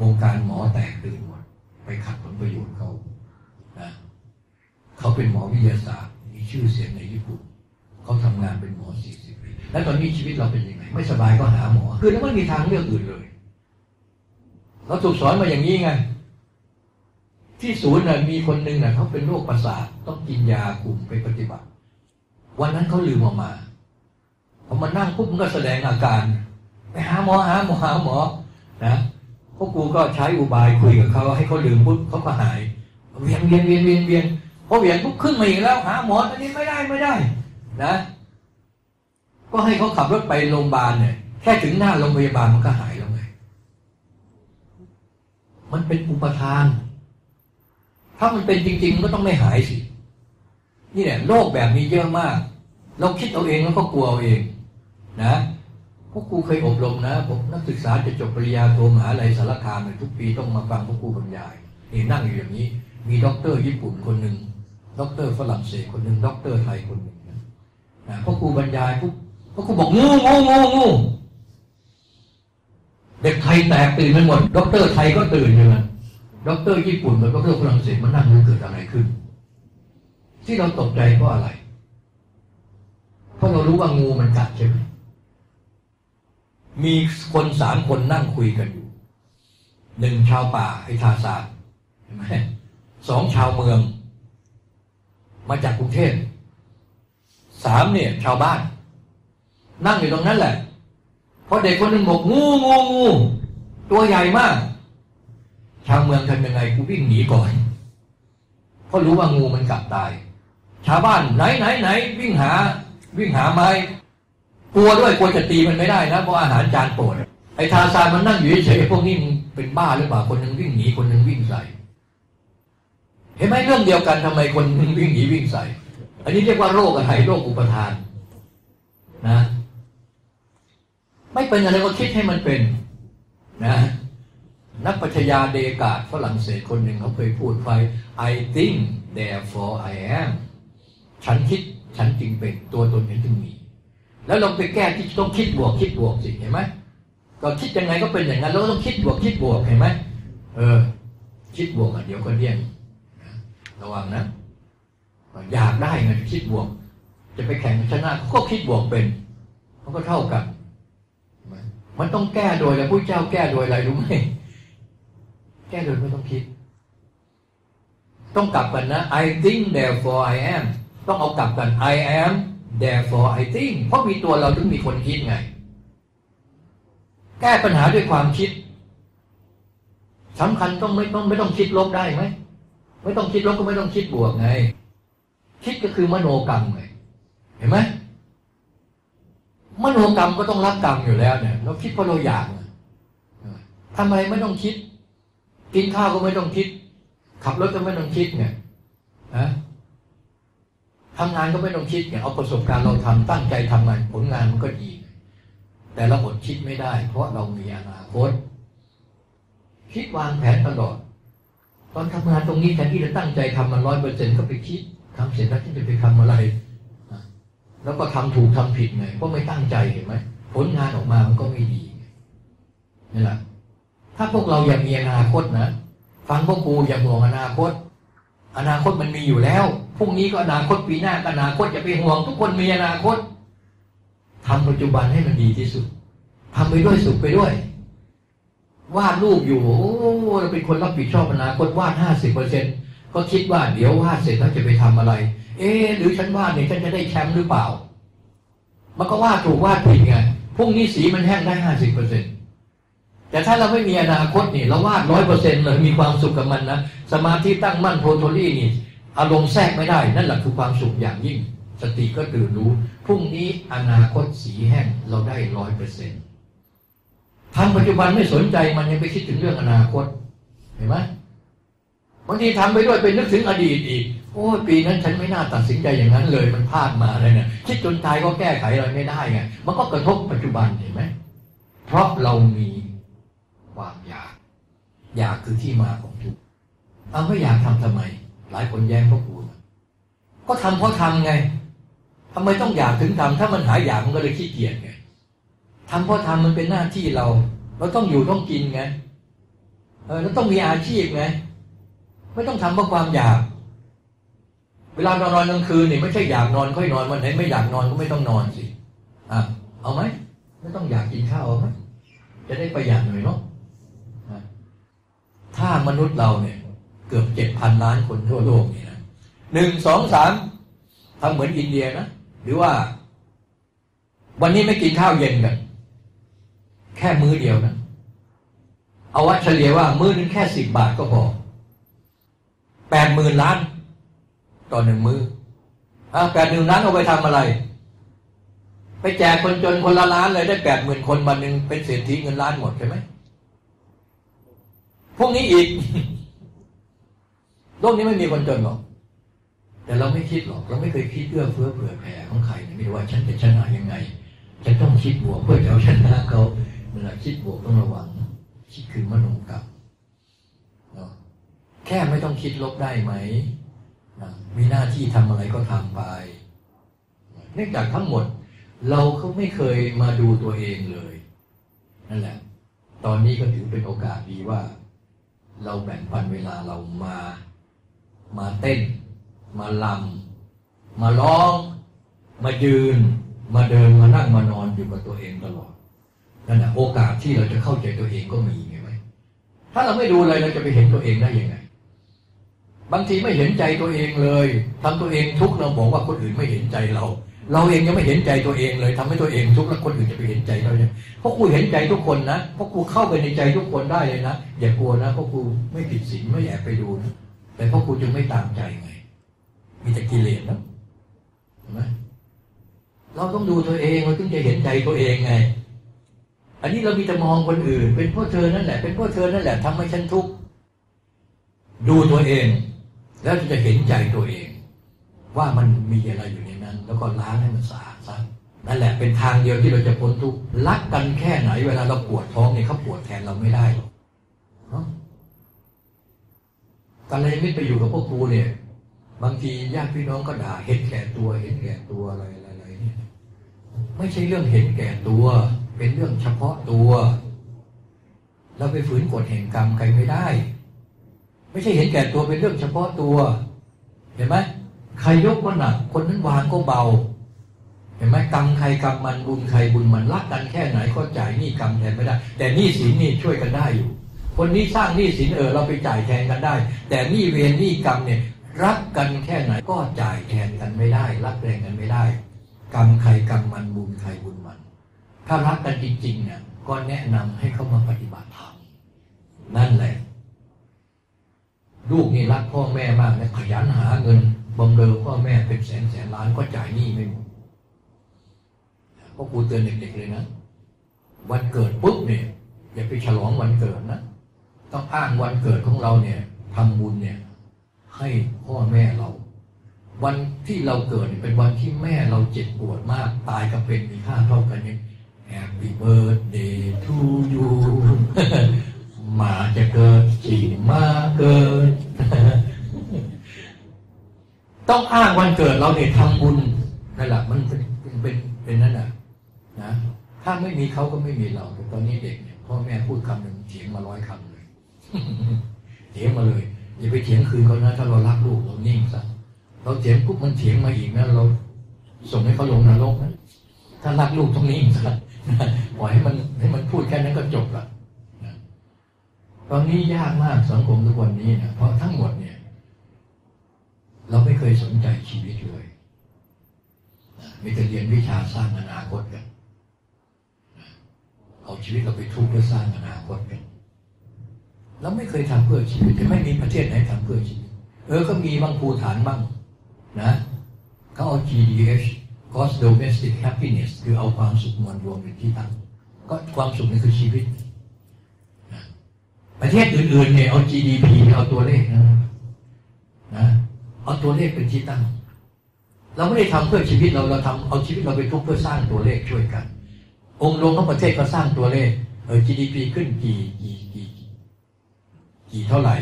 วงการหมอแตกตื่นหมดไปขัดผลประโยชน์เขานะเขาเป็นหมอวิทยาศาสตร์มีชื่อเสียงในญี่ปุ่น เขาทำงานเป็นหมอ40ปีแล้วตอนนี้ชีวิตเราเป็นยังไง ไม่สบายก็หาหมอ คือแล้วไม่มีทางเลือกอื่นเลยเราถูกสอนมาอย่างนี้ไง ที่ศูนย์น่ะมีคนหนึ่งน่ะเขาเป็นโรคประสาทต้องกินยากลุ่มไปปฏิบัติ วันนั้นเขาลืมออกมาพอมานั่งปุ๊บมันก็แสดงอาการไปหาหมอหาหมอหาหมอนะพวกกูก็ใช้อุบายคุยกับเขาให้เขาลืมปุ๊บเขาก็หายเวียนเวียนเวียนเวียนเวียนพอเวียนปุ๊บขึ้นมาอีกแล้ว หาหมอตอนนี้ไม่ได้ไม่ได้ นะ ก็ให้เขาขับรถไปโรงพยาบาลเนี่ยแค่ถึงหน้าโรงพยาบาลมันก็หายแล้วไง มันเป็นอุปทาน ถ้ามันเป็นจริง ๆ ก็ต้องไม่หายสิ นี่แหละโรคแบบนี้เยอะมาก เราคิดเอาเองแล้วก็กลัวเอาเอง นะพวกครูเคยอบรมนะผมนักศึกษาจะจบปริญญาโทมหาลัยสารคามทุกปีต้องมาฟังพวกครูบรรยายนี่นั่งอยู่อย่างนี้ มีด็อกเตอร์ญี่ปุ่นคนหนึ่งด็อกเตอร์ฝรั่งเศสคนหนึ่งด็อกเตอร์ไทยคนหนึ่ง นะพวกครูบรรยายพวกพวกครูบอกงูงูงูงูเด็กไทยแตกตื่นไปหมดด็อกเตอร์ไทยก็ตื่นใช่ไหมด็อกเตอร์ญี่ปุ่นกับด็อกเตอร์ฝรั่งเศสมันนั่งมันเกิดอะไรขึ้น ที่เราตกใจเพราะอะไร เพราะเรารู้ว่างูมันกัดใช่ไหมมีคนสามคนนั่งคุยกันอยู่หนึ่งชาวป่าไอทาซานเห็นไหมสองชาวเมือง มาจากกรุงเทพ สามเนี่ยชาวบ้าน นั่งอยู่ตรงนั้นแหละพอเด็กคนหนึ่งบอกงูงูงูตัวใหญ่มาก ชาวเมืองทำยังไงกูวิ่งหนีก่อนเพราะรู้ว่างูมันกัดตาย ชาวบ้านไหนไหนไหนวิ่งหา วิ่งหาไม้กลัวด้วยกลัวจะตีมันไม่ได้นะเพราะอาหารจานโปรดไอ้ทาซานมันนั่งอยู่เฉยพวกนี้มันเป็นบ้าหรือเปล่าคนหนึ่งวิ่งหนีคนหนึ่งวิ่งใส่เห็นไหมเรื่องเดียวกันทำไมคนหนึ่งวิ่งหนีวิ่งใส่ อันนี้เรียกว่าโรคอะไรโรคอุปทาน นะ ไม่เป็นอะไรก็คิดให้มันเป็น นะนักปัชญาเดกาดฝรั่งเศสคนหนึ่งเขาเคยพูดไว้ I think therefore I am ฉันคิดฉันจึงเป็นตัวตนฉันจึงมี แล้วลองไปแก้ที่ต้องคิดบวกคิดบวกสิเห็นไหมก็คิดยังไงก็เป็นอย่างนั้นเราก็ต้องคิดบวกคิดบวกเห็นไหมเออ คิดบวกอะเดี๋ยวก็เลี่ยงนระวังนะ อยากได้ไงคิดบวก จะไปแข่งชนะเขาก็คิดบวกเป็นมันก็เท่ากันมมันต้องแก้โดยแล้วผู้เจ้าแก้โดยอะไรรู้ไหมแก้โดยไม่ต้องคิด ต้องกลับกันนะ I think therefore I am ต้องเอากลับกัน I am therefore I think เพราะมีตัวเราถึงมีคนคิดไง แก้ปัญหาด้วยความคิดสำคัญต้องไม่ต้องไม่ต้องคิดลบได้ไหม ไม่ต้องคิดลบก็ไม่ต้องคิดบวกไง คิดก็คือมโนกรรมไงเห็นไหมมโนกรรมก็ต้องรับกรรมอยู่แล้วเนี่ยเราคิดเพราะเราอยากทำอะไรไม่ต้องคิด กินข้าวก็ไม่ต้องคิด ขับรถก็ไม่ต้องคิดเนี่ยนะทำงานก็ไม่ต้องคิดเนี่ยเอาประสบการณ์เราทำตั้งใจทำงานผลงานมันก็ดี แต่เราอดคิดไม่ได้ เพราะเรามีอนาคตคิดวางแผนตลอด ตอนทำงานตรงนี้แทนที่จะตั้งใจทำมันร้อยเปอร์เซ็นต์ก็ไปคิด ทำเสร็จแล้วที่จะไปทำอะไร แล้วก็ทำถูกทำผิดไงเพราะไม่ตั้งใจเห็นไหมผลงานออกมามันก็ไม่ดีนี่แหละถ้าพวกเราอยากมีอนาคตนะฟังพวกกูอย่าห่วงอนาคต อนาคตมันมีอยู่แล้วพรุ่งนี้ก็อนาคตปีหน้าก็อนาคตอย่าไปห่วง ทุกคนมีอนาคตทำปัจจุบันให้มันดีที่สุดทำไปด้วยสุขไปด้วยวาดรูปอยู่โอ้เราเป็นคนรับผิดชอบอนาคตวาดห้าสิบเปอร์เซ็นต์ ก็คิดว่าเดี๋ยววาดเสร็จแล้วจะไปทำอะไร เอ๊หรือฉันวาดเนี่ยฉันจะได้แชมป์หรือเปล่า มันก็วาดถูกวาดผิดไงพรุ่งนี้สีมันแห้งได้ห้าสิบเปอร์เซ็นต์แต่ถ้าเราไม่มีอนาคตนี่เราวาดร้อยเปอร์เซ็นต์เลยมีความสุขกับมันนะสมาธิตั้งมั่นโพโทลี่นี่ อารมณ์แทรกไม่ได้ นั่นแหละคือความสุขอย่างยิ่ง สติก็ตื่นรู้พรุ่งนี้อนาคตสีแห้งเราได้ร้อยเปอร์เซ็นต์ทำปัจจุบันไม่สนใจมันยังไปคิดถึงเรื่องอนาคตเห็นไหม บางทีทำไปด้วยไปนึกถึงอดีตอีกโอ้ปีนั้นฉันไม่น่าตัดสินใจอย่างนั้นเลยมันพลาดมาเลยเนี่ยคิดจนตายก็แก้ไขอะไรไม่ได้ไงมันก็กระทบปัจจุบันเห็นไหมเพราะเรามีความอยาก อยากคือที่มาของทุกข์เอาไม่อยากทำทำไม หลายคนแย้งพวกกูก็ทำเพราะทำไงทำไมต้องอยากถึงทำถ้ามันหายอยากมันก็เลยขี้เกียจไงทำเพราะทำมันเป็นหน้าที่เรา เราต้องอยู่ต้องกินไง เออเราต้องมีอาชีพไง ไม่ต้องทำเพราะความอยาก เวลานอนนอนกลางคืนนี่ไม่ใช่อยากนอนค่อยนอนวันไหนไม่อยากนอนก็ไม่ต้องนอนสิอะเอาไหมไม่ต้องอยากกินข้าวเอาไหมจะได้ประหยัดหน่อยเนาะถ้ามนุษย์เราเนี่ย เกือบเจ็ดพันล้านคนทั่วโลกนี่นะหนึ่งสองสามทำเหมือนอินเดียนะหรือว่า วันนี้ไม่กินข้าวเย็นกัน แค่มื้อเดียวนะ เอาว่าเฉลี่ยว่ามื้อนึงแค่สิบบาทก็พอ แปดหมื่นล้าน ต่อหนึ่งมืออะแปดหมื่นล้านเอาไปทำอะไร ไปแจกคนจนคนละล้านเลยได้แปดหมื่นคนวันหนึ่งเป็นเศรษฐีเงินล้านหมดใช่ไหมพวกนี้อีกโลกนี้ไม่มีคนจนหรอก แต่เราไม่คิดหรอก เราไม่เคยคิดเอื้อเฟื้อเผื่อแผ่ของใครไม่ว่าฉันจะชนะยังไงจะต้องคิดบวกเพื่อจะเอาชนะเขาเวลาคิดบวกต้องระวังคิดคือมโนกรรม แค่ไม่ต้องคิดลบได้ไหมนะมีหน้าที่ทำอะไรก็ทำไป เนื่องจากทั้งหมด เราเขาไม่เคยมาดูตัวเองเลย นั่นแหละ ตอนนี้ก็ถือเป็นโอกาสดีว่า เราแบ่งปันเวลาเรามา มาเต้น มาลำมาร้อง มายืน มาเดินมานั่งมานอนอยู่กับตัวเองตลอดนั่นแหละโอกาสที่เราจะเข้าใจตัวเองก็มีไงไหมถ้าเราไม่ดูเลยเราจะไปเห็นตัวเองได้ยังไง บางทีไม่เห็นใจตัวเองเลยทำตัวเองทุกข์เราบอกว่าคนอื่นไม่เห็นใจเรา เราเองยังไม่เห็นใจตัวเองเลยทำให้ตัวเองทุกข์แล้วคนอื่นจะไปเห็นใจเราเนี่ยเพราะกูเห็นใจทุกคนนะเพราะกูเข้าไปในใจทุกคนได้เลยนะอย่ากลัวนะเพราะกูไม่ผิดศีลไม่แอบไปดูนะแต่เพราะกูจึงไม่ตามใจไง มีแต่กิเลสนะเห็นไหมเราต้องดูตัวเองเราถึงจะเห็นใจตัวเองไง อันนี้เรามีแต่มองคนอื่น เป็นพราะเธอนั่นแหละ เป็นพราะเธอนั่นแหละทำให้ฉันทุกข์ดูตัวเอง แล้วจะเห็นใจตัวเอง ว่ามันมีอะไรอยู่ในนั้น แล้วก็ล้างให้มันสะอาดซะนั่นแหละเป็นทางเดียวที่เราจะพ้นทุกข์รักกันแค่ไหน เวลาเราปวดท้องเนี่ยเขาปวดแทนเราไม่ได้หรอกเนาะการเลยมิตรไปอยู่กับพวกครูเนี่ย บางทีญาติพี่น้องก็ด่าเห็นแก่ตัวเห็นแก่ตัวอะไรอะไรเนี่ยไม่ใช่เรื่องเห็นแก่ตัว เป็นเรื่องเฉพาะตัวเราไปฝืนกฎแห่งกรรมใครไม่ได้ ไม่ใช่เห็นแก่ตัวเป็นเรื่องเฉพาะตัว เห็นไหมใครยกก็หนักคนนั้นวางก็เบา เห็นไหมกรรมใครกรรมมันบุญใครบุญมันรักกันแค่ไหนก็จ่ายหนี้กรรมแทนไม่ได้ แต่หนี้สินนี่ช่วยกันได้อยู่ คนนี้สร้างหนี้สินเออเราไปจ่ายแทนกันได้ แต่หนี้เวรหนี้กรรมเนี่ยรักกันแค่ไหนก็จ่ายแทนกันไม่ได้ รักแรงกันไม่ได้ กรรมใครกรรมมันบุญใครบุญมัน ถ้ารักกันจริงๆเนี่ยก็แนะนำให้เข้ามาปฏิบัติธรรมนั่นแหละ ลูกนี่รักพ่อแม่มากนะขยันหาเงินบำเรอพ่อแม่เป็นแสนแสนล้านก็จ่ายหนี้ไม่หมดพ่อครูเตือนเด็กๆเลยนะ วันเกิดปุ๊บเนี่ยอย่าไปฉลองวันเกิดนะต้องอ้างวันเกิดของเราเนี่ยทำบุญเนี่ย ให้พ่อแม่เรา วันที่เราเกิดเนี่ยเป็นวันที่แม่เราเจ็บปวดมาก ตายกับเป็นมีค่าเท่ากันเนี่ย Happy birthday to you หมาจะเกิดจริงมาเกิด ต้องอ้างวันเกิดเราเนี่ยทำบุญนั่นแหละมันเป็นเป็นเป็นนั่นน่ะนะถ้าไม่มีเขาก็ไม่มีเราแต่ตอนนี้เด็กเนี่ยพ่อแม่พูดคำหนึ่งเถียงมาร้อยคำเลยเถียงมาเลยอย่าไปเถียงคืนเขานะถ้าเรารักลูกเรานิ่งซะเราเถียงปุ๊บมันเถียงมาอีกนะเราส่งให้เขาลงนรกนะถ้ารักลูกต้องนิ่งซะปล่อยให้มันให้มันพูดแค่นั้นก็จบละ ตอนนี้ยากมากสังคมทุกวันนี้นะเพราะทั้งหมดเนี่ย เราไม่เคยสนใจชีวิตเลยมีแต่เรียนวิชาสร้างอนาคตกันเอาชีวิตเราไปทุกข์เพื่อสร้างอนาคตกันเราไม่เคยทำเพื่อชีวิตจะไม่มีประเทศไหนทำเพื่อชีวิต เออก็มีบางภูฐานบ้างนะเขาเอา GDH Gross Domestic Happiness คือเอาความสุขมวลรวมเป็นที่ตั้งก็ความสุขนี่คือชีวิต ประเทศอื่นๆเนี่ยเอา GDP เอาตัวเลขนะนะเอาตัวเลขเป็นที่ตั้ง เราไม่ได้ทำเพื่อชีวิตเราเราทำเอาชีวิตเราไปทุกเพื่อสร้างตัวเลขช่วยกัน องค์รวมทั้งประเทศก็สร้างตัวเลขเออ GDP ขึ้นกี่กี่กี่กี่เท่าไหร่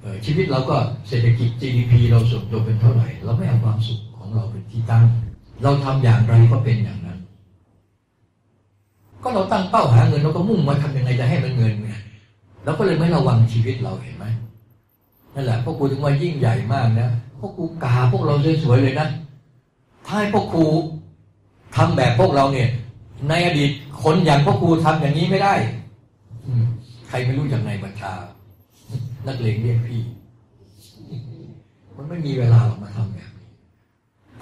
เออชีวิตเราก็เศรษฐกิจ GDP เราส่วนตัวเป็นเท่าไหร่ เราไม่เอาความสุขของเราเป็นที่ตั้ง เราทำอย่างไรก็เป็นอย่างนั้น ก็เราตั้งเป้าหาเงินเราก็มุ่งมาทำยังไงจะให้มันเงินไง เราก็เลยไม่ระวังชีวิตเราเห็นไหมนั่นแหละพวกกูถึงว่ายิ่งใหญ่มากนะพวกกูกาพวกเราสวยๆเลยนะถ้าให้พวกครูทำแบบพวกเราเนี่ย ในอดีตคนอย่างพวกครูทำอย่างนี้ไม่ได้ใครไม่รู้จากในบัญชา นักเลงเรียกพี่ มันไม่มีเวลาหรอกมาทำแบบนี้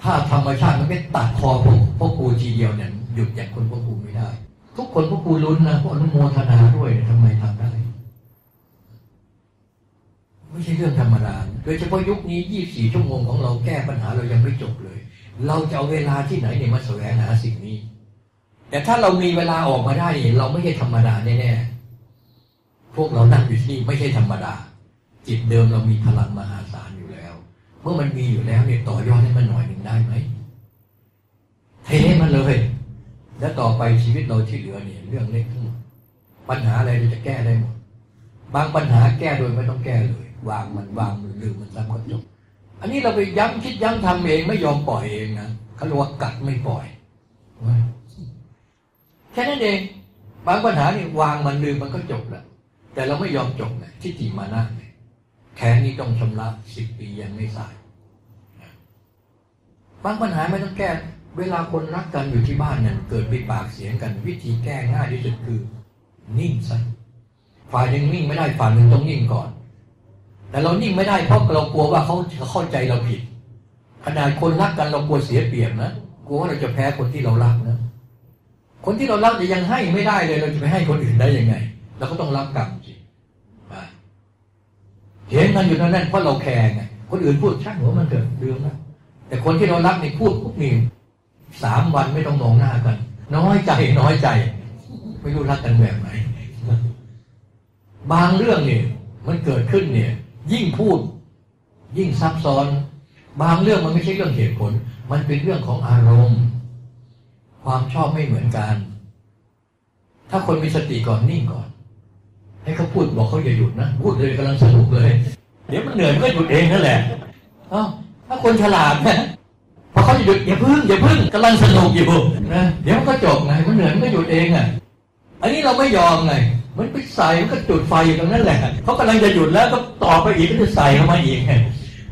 ถ้าธรรมชาติมันไม่ตัดคอพวกพวกครูทีเดียวเนี่ยหยุดอย่างคนพวกครูไม่ได้ ทุกคนพวกครูลุ้นนะพวกอนุโมทนาด้วยเนี่ยทำไมทำได้ ไม่ใช่เรื่องธรรมดาโดยเฉพาะยุคนี้ 24 ชั่วโมงของเราแก้ปัญหาเรายังไม่จบเลย เราจะเอาเวลาที่ไหนเนี่ยมาแสวงหาสิ่งนี้ แต่ถ้าเรามีเวลาออกมาได้ เราไม่ใช่ธรรมดาแน่ๆพวกเรานั่งอยู่ที่นี่ไม่ใช่ธรรมดา จิตเดิมเรามีพลังมหาศาลอยู่แล้ว เมื่อมันมีอยู่แล้วเนี่ยต่อยอดให้มันหน่อยหนึ่งได้ไหมเทมันเลย แล้วต่อไปชีวิตเราที่เหลือเนี่ยเรื่องเล็กทั้งหมดปัญหาอะไรเราจะแก้ได้หมดบางปัญหาแก้โดยไม่ต้องแก้เลย วางมันวางมันลืมมันซะก็จบอันนี้เราไปย้ำคิดย้ำทำเองไม่ยอมปล่อยเองนะเขาเรียกว่ากัดไม่ปล่อยแค่นั้นเองบางปัญหานี่วางมันลืมมันก็จบแล้วแต่เราไม่ยอมจบนะที่จีมานะแค้นนี้ต้องชำระสิบปียังไม่สายบางปัญหาไม่ต้องแก้ เวลาคนรักกันอยู่ที่บ้านเนี่ยเกิดมีปากเสียงกัน วิธีแก้ง่ายที่สุดคือ นิ่งซะฝ่ายหนึ่งนิ่งไม่ได้ฝ่ายหนึ่งต้องนิ่งก่อน แต่เรานิ่งไม่ได้เพราะเรากลัวว่าเขาจะเข้าใจเราผิดขนาดคนรักกันเรากลัวเสียเปรียบนะกลัวว่าเราจะแพ้คนที่เรารักนะคนที่เรารักแต่ยังให้ไม่ได้เลยเราจะไปให้คนอื่นได้ยังไงเราก็ต้องรับกรรมสิเถียงกันอยู่นั่นนั่นเพราะเราแคร์ไงคนอื่นพูดช่างหัวมันเถอะลืมนะแต่คนที่เรารักนี่พูดปุ๊บนี่สามวันไม่ต้องมองหน้ากัน น้อยใจน้อยใจ ไม่รู้รักกันแบบไหนบางเรื่องเนี่ยมันเกิดขึ้นเนี่ย ยิ่งพูด ยิ่งซับซ้อน บางเรื่องมันไม่ใช่เรื่องเหตุผล มันเป็นเรื่องของอารมณ์ ความชอบไม่เหมือนกัน ถ้าคนมีสติก่อนนิ่งก่อน ให้เขาพูดบอกเขาอย่าหยุดนะพูดเลยกำลังสนุกเลย เดี๋ยวมันเหนื่อยมันก็หยุดเองนั่นแหละเอ้าถ้าคนฉลาดนะพอเขาหยุดอย่าพึ่งอย่าพึ่งกำลังสนุกอยู่นะเดี๋ยวมันก็จบไงมันเหนื่อยมันก็หยุดเองอะ อันนี้เราไม่ยอมไง มันไปใส่มันก็จุดไฟอยู่ตรงนั้นแหละเขากำลังจะหยุดแล้วก็ต่อไปอีกก็จะใส่เข้ามาอีก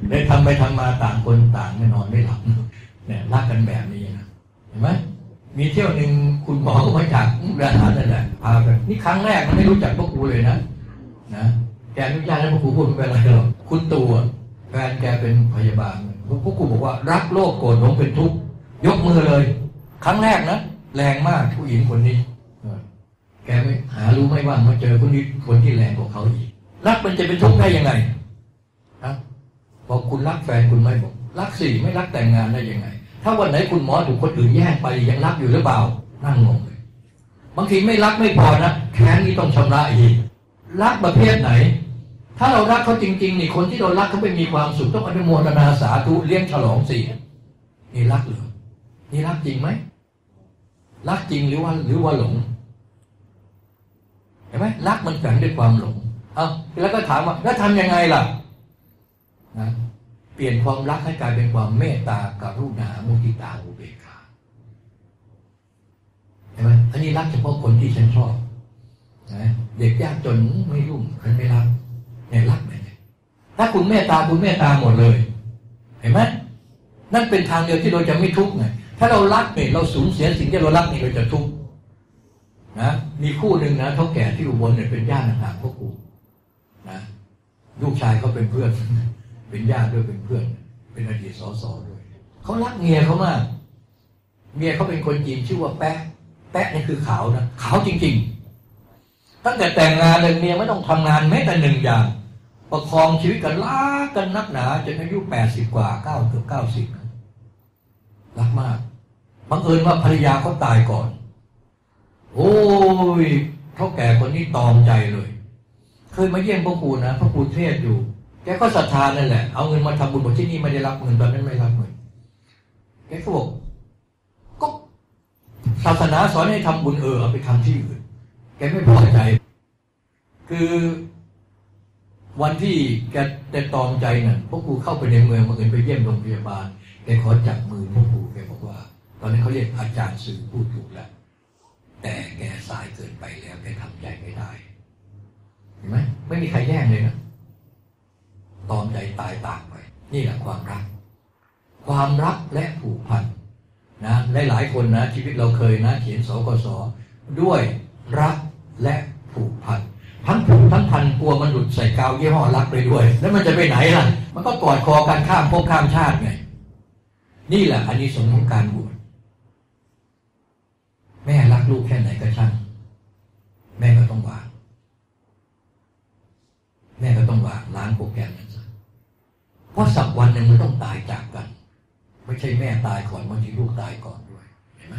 เลยทำไปทำมาต่างคนต่างไม่นอนไม่หลับเนี่ยรักกันแบบนี้นะเห็นไหมมีเที่ยวหนึ่งคุณหมอก็มาจากมุกดาหารนั่นแหละพาไปนี่ครั้งแรกมันไม่รู้จักพวกกูเลยนะนะแกอนุญาตให้พวกกูพูดเป็นอะไรหรอกคุณตัวแฟนแกเป็นพยาบาลพวกกูบอกว่ารักโลกโกรธหลงเป็นทุกข์ยกมือเลย ครั้งแรกนะแรงมากผู้หญิงคนนี้ ไม่หารู้ไม่ว่ามาเจอคนนี้คนที่แรงกว่าเขาอีกรักมันจะเป็นทุกข์ได้ยังไงครับบอกคุณรักแฟนคุณไม่บอกรักสิไม่รักแต่งงานได้ยังไง ถ้าวันไหนคุณหมอถูกคนอื่นแย่งไปยังรักอยู่หรือเปล่านั่งงงเลยบางทีไม่รักไม่พอนะแค้นนี้ต้องชำระอีกรักประเภทไหน ถ้าเรารักเขาจริงๆนี่คนที่เรารักเขาไม่มีความสุขต้องอนุโมทนาสาธุเลี้ยงฉลองสินี่รักหรือนี่รักจริงไหมรักจริงหรือว่าหรือว่าหลง เห็นไหมรักมันแฝงด้วยความหลงเอาแล้วก็ถามว่าแล้วทำยังไงล่ะนะเปลี่ยนความรักให้กลายเป็นความเมตตากรุณามุทิตาอุเบกขาเห็นไหมอันนี้รักเฉพาะคนที่ฉันชอบนะเด็กยากจนไม่รุ่งฉันไม่รักเนี่ยรักไหมถ้าคุณเมตตาคุณเมตตาหมดเลย เห็นไหมนั่นเป็นทางเดียวที่เราจะไม่ทุกข์ไงถ้าเรารักเนี่ยเราสูญเสียสิ่งที่เรารักนี่เราจะทุกข์ นะ มีคู่หนึ่งนะเขาแก่ที่อุบลเนี่ยเป็นญาติห่างๆพวกกูนะลูกชายเขาเป็นเพื่อน เป็นญาติด้วยเป็นเพื่อน เป็นอดีตสสด้วยเขารักเมียเขามาก เมียเขาเป็นคนจีนชื่อว่าแป๊ะ แป๊ะนี่คือขาวนะขาวจริง ๆ ตั้งแต่แต่งงานเลยเมียไม่ต้องทำงานแม้แต่หนึ่งอย่าง ประคองชีวิตกันรักกันนักหนาจนอายุแปดสิบกว่าเก้าเกือบเก้าสิบรักมากบังเอิญว่าภรรยาเขาตายก่อน โอ้ยเท่าแก่คนนี้ตอมใจเลย เคยมาเยี่ยมพ่อปูนะพ่อปูเทศอยู่แกก็ศรัทธานั่นแหละ เอาเงินมาทำบุญบอกที่นี่ไม่ได้รับเงินตอนนั้นไม่รับเงินแกก็บอกก็ศาสนาสอนให้ทำบุญเออเอาไปทำที่อื่นแกไม่พอใจ คือ วันที่แกแกตอมใจน่ะพ่อปูเข้าไปในเมืองมาเอินไปเยี่ยมโรงพยาบาลแกขอจับมือพ่อปูแกบอกว่า ตอนนี้นเขาเรียกอาจารย์สื่อพูดถูกแล้ว แต่แกสายเกินไปแล้วแกทำใจไม่ได้เห็นไหมไม่มีใครแย่งเลยนะตอมใจตายตากไปนี่แหละความรัก ความรักและผูกพันนะหลายๆคนนะชีวิตเราเคยนะ เขียนสกสด้วยรักและผูกพันทั้งผูกทั้งพันกลัวมันหลุดใส่กาวยี่ห้อรักไปด้วย แล้วมันจะไปไหนล่ะ มันก็กอดคอกันข้ามภพข้ามชาติไงนี่แหละอันนี้สงส์ของการบวช แม่รักลูกแค่ไหนก็ช่างแม่ก็ต้องวาง แม่ก็ต้องวางล้างโปรแกรมนั้นซะเพราะสักวันหนึ่งมันต้องตายจากกัน ไม่ใช่แม่ตายก่อนบางทีลูกตายก่อนด้วยเห็นไหม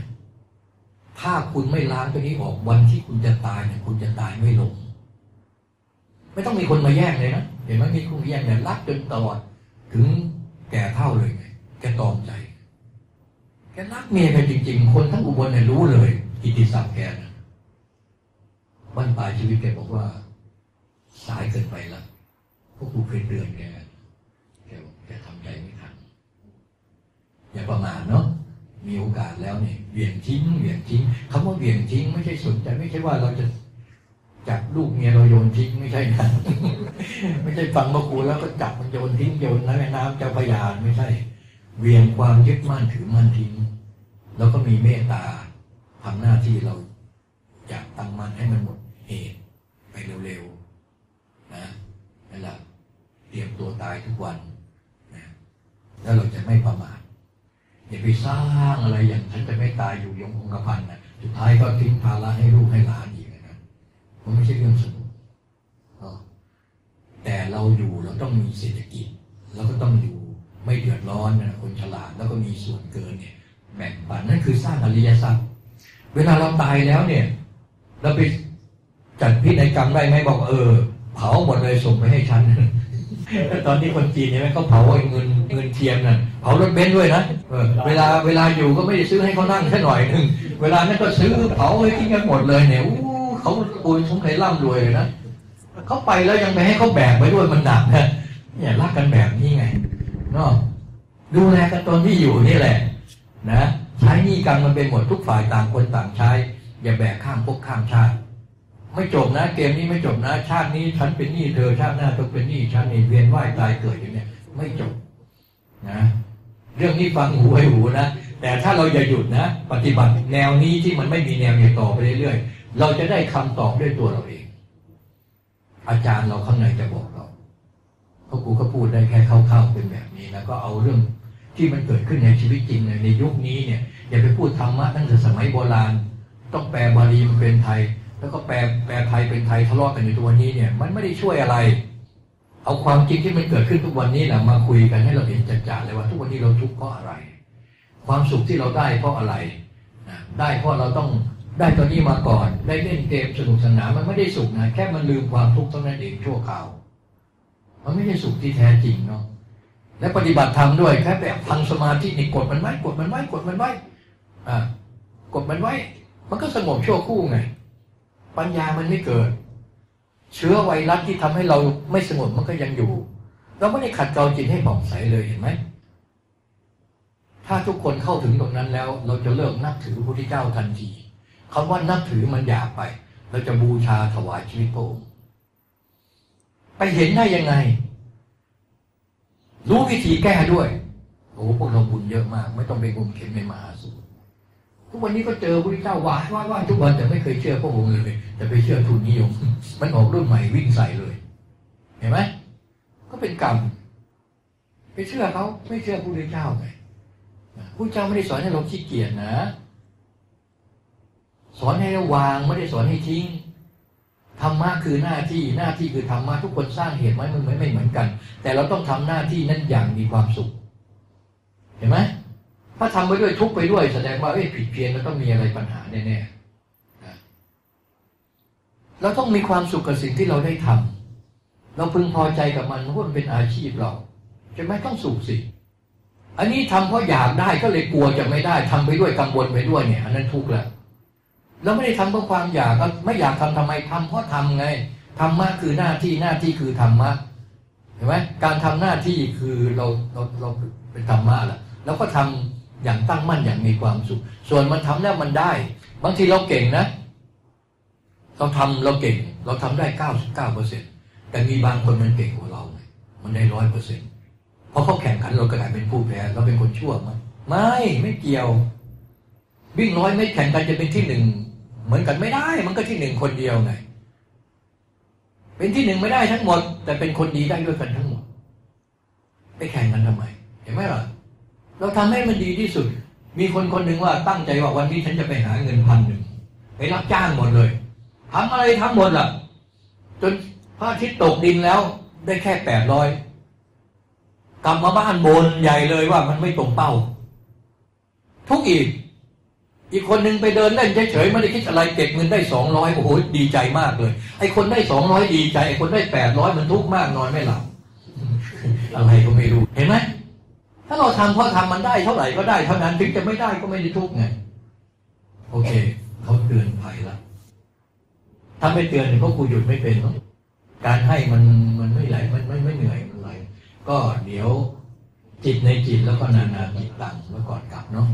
ถ้าคุณไม่ล้างตัวนี้ออกวันที่คุณจะตายเนี่ยคุณจะตายไม่ลง ไม่ต้องมีคนมาแย่งเลยนะเห็นไหมมีคุณแย่งเนี่ยรักจนตลอดถึงแก่เท่าเลยไงแกตอมใจ แกรักเมียแกจริง ๆ คนทั้งอุบลเนี่ยรู้เลยกิติศัพท์แกนะวันปลายชีวิตแกบอกว่า สายเกินไปล้วพวกกูเคยเตือนแกแกบอกแกทำใจไม่ทันอย่าประมาทเนาะมีโอกาสแล้วเนี่ยเบี่ยงทิ้งเบี่ยงทิ้งคำว่าเบี่ยงทิ้งไม่ใช่สนใจไม่ใช่ว่าเราจะจับลูกเมียเราโยนทิ้งไม่ใช่นะไม่ใช่ฟังมาครูแล้วก็จับมันโยนทิ้งโยนในแม่น้ำเจ้าพยาไม่ใช่ เวียงความยึดมั่นถือมั่นทิ้ง แล้วก็มีเมตตาทำหน้าที่เราอยากตั้งมั่นให้มันหมดเหตุไปเร็วๆนะนั่นแหละเตรียมตัวตายทุกวันนะแล้วเราจะไม่ประมาทอย่าไปสร้างอะไรอย่างฉันจะไม่ตายอยู่ยงคงกระพันนะสุดท้ายก็ทิ้งภาระให้ลูกให้หลานอีกนะมันไม่ใช่เรื่องสนุกแต่เราอยู่เราต้องมีเศรษฐกิจเราก็ต้องอยู่ ไม่เดือดร้อนนะคนฉลาดแล้วก็มีส่วนเกินเนี่ยแบ่งปันนั่นคือสร้างอริยทรัพย์เวลาเราตายแล้วเนี่ยเราไปจัดพิธีกรรมได้ไหมบอกเออ เผาหมดเลยส่งไปให้ฉันตอนนี้คนจีนเนี่ยเขาเผาไอ้เงินเงินเทียมน่ะเผารถเบนซ์ด้วยนะเวลาเวลาอยู่ก็ไม่ได้ซื้อให้เขานั่งแค่หน่อยหนึ่งเวลานั้นก็ซื้อเผาให้ทิ้งกันหมดเลยเนี่ยอู้เขาปุยสงสัยร่ำรวยเลยนะเขาไปแล้วยังไปให้เขาแบกไปด้วยมันหนักนะเนี่ยรักกันแบบนี้ไง เนาะดูแลกันตอนที่อยู่นี่แหละนะใช้หนี้กันมันเป็นหมดทุกฝ่ายต่างคนต่างใช้ อย่าแบกข้ามพวกข้ามชาติ ไม่จบนะ เกมนี้ไม่จบนะ ชาตินี้ฉันเป็นหนี้เธอชาติหน้าต้องเป็นหนี้ฉันนี่เวียนว่ายตายเกิดอย่างเนี้ยไม่จบนะเรื่องนี้ฟังหูให้หูนะแต่ถ้าเราอย่าหยุดนะ ปฏิบัติแนวนี้ที่มันไม่มีแนวอย่ต่อไปเรื่อยๆเราจะได้คำตอบด้วยตัวเราเอง อาจารย์เราข้างในจะบอกเรา พราะกูก็พูดได้แค่คร่าวๆเป็นแบบนี้ แล้วก็เอาเรื่องที่มันเกิดขึ้นในชีวิตจริงในยุคนี้เนี่ยอย่าไปพูดธรรมะตั้งแต่สมัยโบราณ ต้องแปลบาลีมันเป็นไทย แล้วก็แปลแปลไทยเป็นไทยทะเลาะกันอยู่ตัวนี้เนี่ยมันไม่ได้ช่วยอะไร เอาความจริงที่มันเกิดขึ้นทุกวันนี้แหละมาคุยกันให้เราเห็นจัดๆเลยว่าทุกวันนี้เราทุกข์เพราะอะไร ความสุขที่เราได้เพราะอะไรนะได้เพราะเราต้องได้ตัวนี้มาก่อน ได้เล่นเกมสนุกสนานมันไม่ได้สุขนะแค่มันลืมความทุกข์เท่านั้นเองชั่วคราว มันไม่ใช่สุขที่แท้จริงเนาะและปฏิบัติธรรมด้วยแค่แบบทำสมาธินี่กดมันไว้กดมันไว้กดมันไว้อ่ากดมันไว้ มันก็สงบชั่วครู่ไง ปัญญามันไม่เกิด เชื้อไวรัสที่ทำให้เราไม่สงบมันก็ยังอยู่ เราไม่ได้ขัดเกลาจิตให้ผ่องใสเลยเห็นไหมถ้าทุกคนเข้าถึงตรงนั้นแล้ว เราจะเลิกนับถือพระพุทธเจ้าทันทีคำว่านับถือมันหยาบไป เราจะบูชาถวายชีวิตพระองค์ ไปเห็นได้ยังไง รู้วิธีแก้ด้วย โอ้พวกเราบุญเยอะมาก ไม่ต้องไปงมเข็มในมหาสูตรทุกวันนี้ก็เจอพระพุทธเจ้าว่าว่าว่าทุกวันแต่ไม่เคยเชื่อพระองค์เลยแต่ไปเชื่อทุนนิยม มันออกรุ่นใหม่วิ่งใส่เลย เห็นไหมก็เป็นกรรม ไปเชื่อเขาไม่เชื่อพระพุทธเจ้าไงพระเจ้าไม่ได้สอนให้เราขี้เกียจนะ สอนให้ราวางไม่ได้สอนให้ทิ้ง ธรรมะคือหน้าที่หน้าที่คือธรรมะทุกคนสร้างเหตุไว้มันไม่เหมือนกัน แต่เราต้องทำหน้าที่นั้นอย่างมีความสุข เห็นไหมถ้าทำไปด้วยทุกไปด้วย แสดงว่าเอ้ยผิดเพี้ยนมันต้องมีอะไรปัญหาแน่ๆเราต้องมีความสุขกับสิ่งที่เราได้ทำเราพึงพอใจกับมันเพราะมันเป็นอาชีพเราใช่ไหมต้องสุขสิอันนี้ทำเพราะอยากได้ก็เลยกลัวจะไม่ได้ทำไปด้วยกังวลไปด้วยเนี่ยอันนั้นทุกข์แล้ว เราไม่ได้ทำเพราะความอยากก็ไม่อยากทำทำไมทำเพราะทำไงธรรมะคือหน้าที่หน้าที่คือธรรมะเห็นไหมการทำหน้าที่คือเราเราเราเป็นธรรมะแหละแล้วก็ทำอย่างตั้งมั่นอย่างมีความสุข ส่วนมันทำแล้วมันได้ บางทีเราเก่งนะ เราทำเราเก่ง เราทำได้เก้าสิบเก้าเปอร์เซ็นแต่มีบางคนมันเก่งกว่าเราไงมันได้ร้อยเปอร์เซ็นต์พอเขาแข่งขันเราก็กลายเป็นผู้แพ้เราเป็นคนชั่วมั้ยไม่ไม่เกี่ยว วิ่งร้อยไม่แข่งกันจะเป็นที่หนึ่ง เหมือนกันไม่ได้ มันก็ที่หนึ่งคนเดียวไง เป็นที่หนึ่งไม่ได้ทั้งหมด แต่เป็นคนดีได้ด้วยกันทั้งหมด ไปแข่งกันทำไม เห็นไหมล่ะ เราทำให้มันดีที่สุด มีคนคนหนึ่งว่าตั้งใจว่าวันนี้ฉันจะไปหาเงินพันหนึ่งไปรับจ้างหมดเลยทำอะไรทำหมดล่ะ จนพระอาทิตย์ตกดินแล้ว ได้แค่แปดร้อยกลับมาบ้านบนใหญ่เลยว่ามันไม่ตรงเป้า ทุกอีก อีกคนหนึ่งไปเดินเล่นเฉยๆไม่ได้คิดอะไรเก็บเงินได้สองร้อยโอ้โหดีใจมากเลย ไอ้คนได้สองร้อยดีใจไอ้คนได้แปดร้อยมันทุกข์มากนอนไม่หลับอะไรก็ไม่รู้เห็นไหมถ้าเราทำเพราะทำมันได้เท่าไหร่ก็ได้เท่านั้นถึงจะไม่ได้ก็ไม่ได้ทุกข์ไงโอเคเขาเตือนภัยละถ้าไม่เตือนเนี่ยเขากูหยุดไม่เป็นการให้มันมันไม่ไหลมันไม่ไม่เหนื่อยมันไหลก็เดี๋ยวจิตในจิตแล้วก็นานาจิตตังแล้วก่อนกลับเนาะ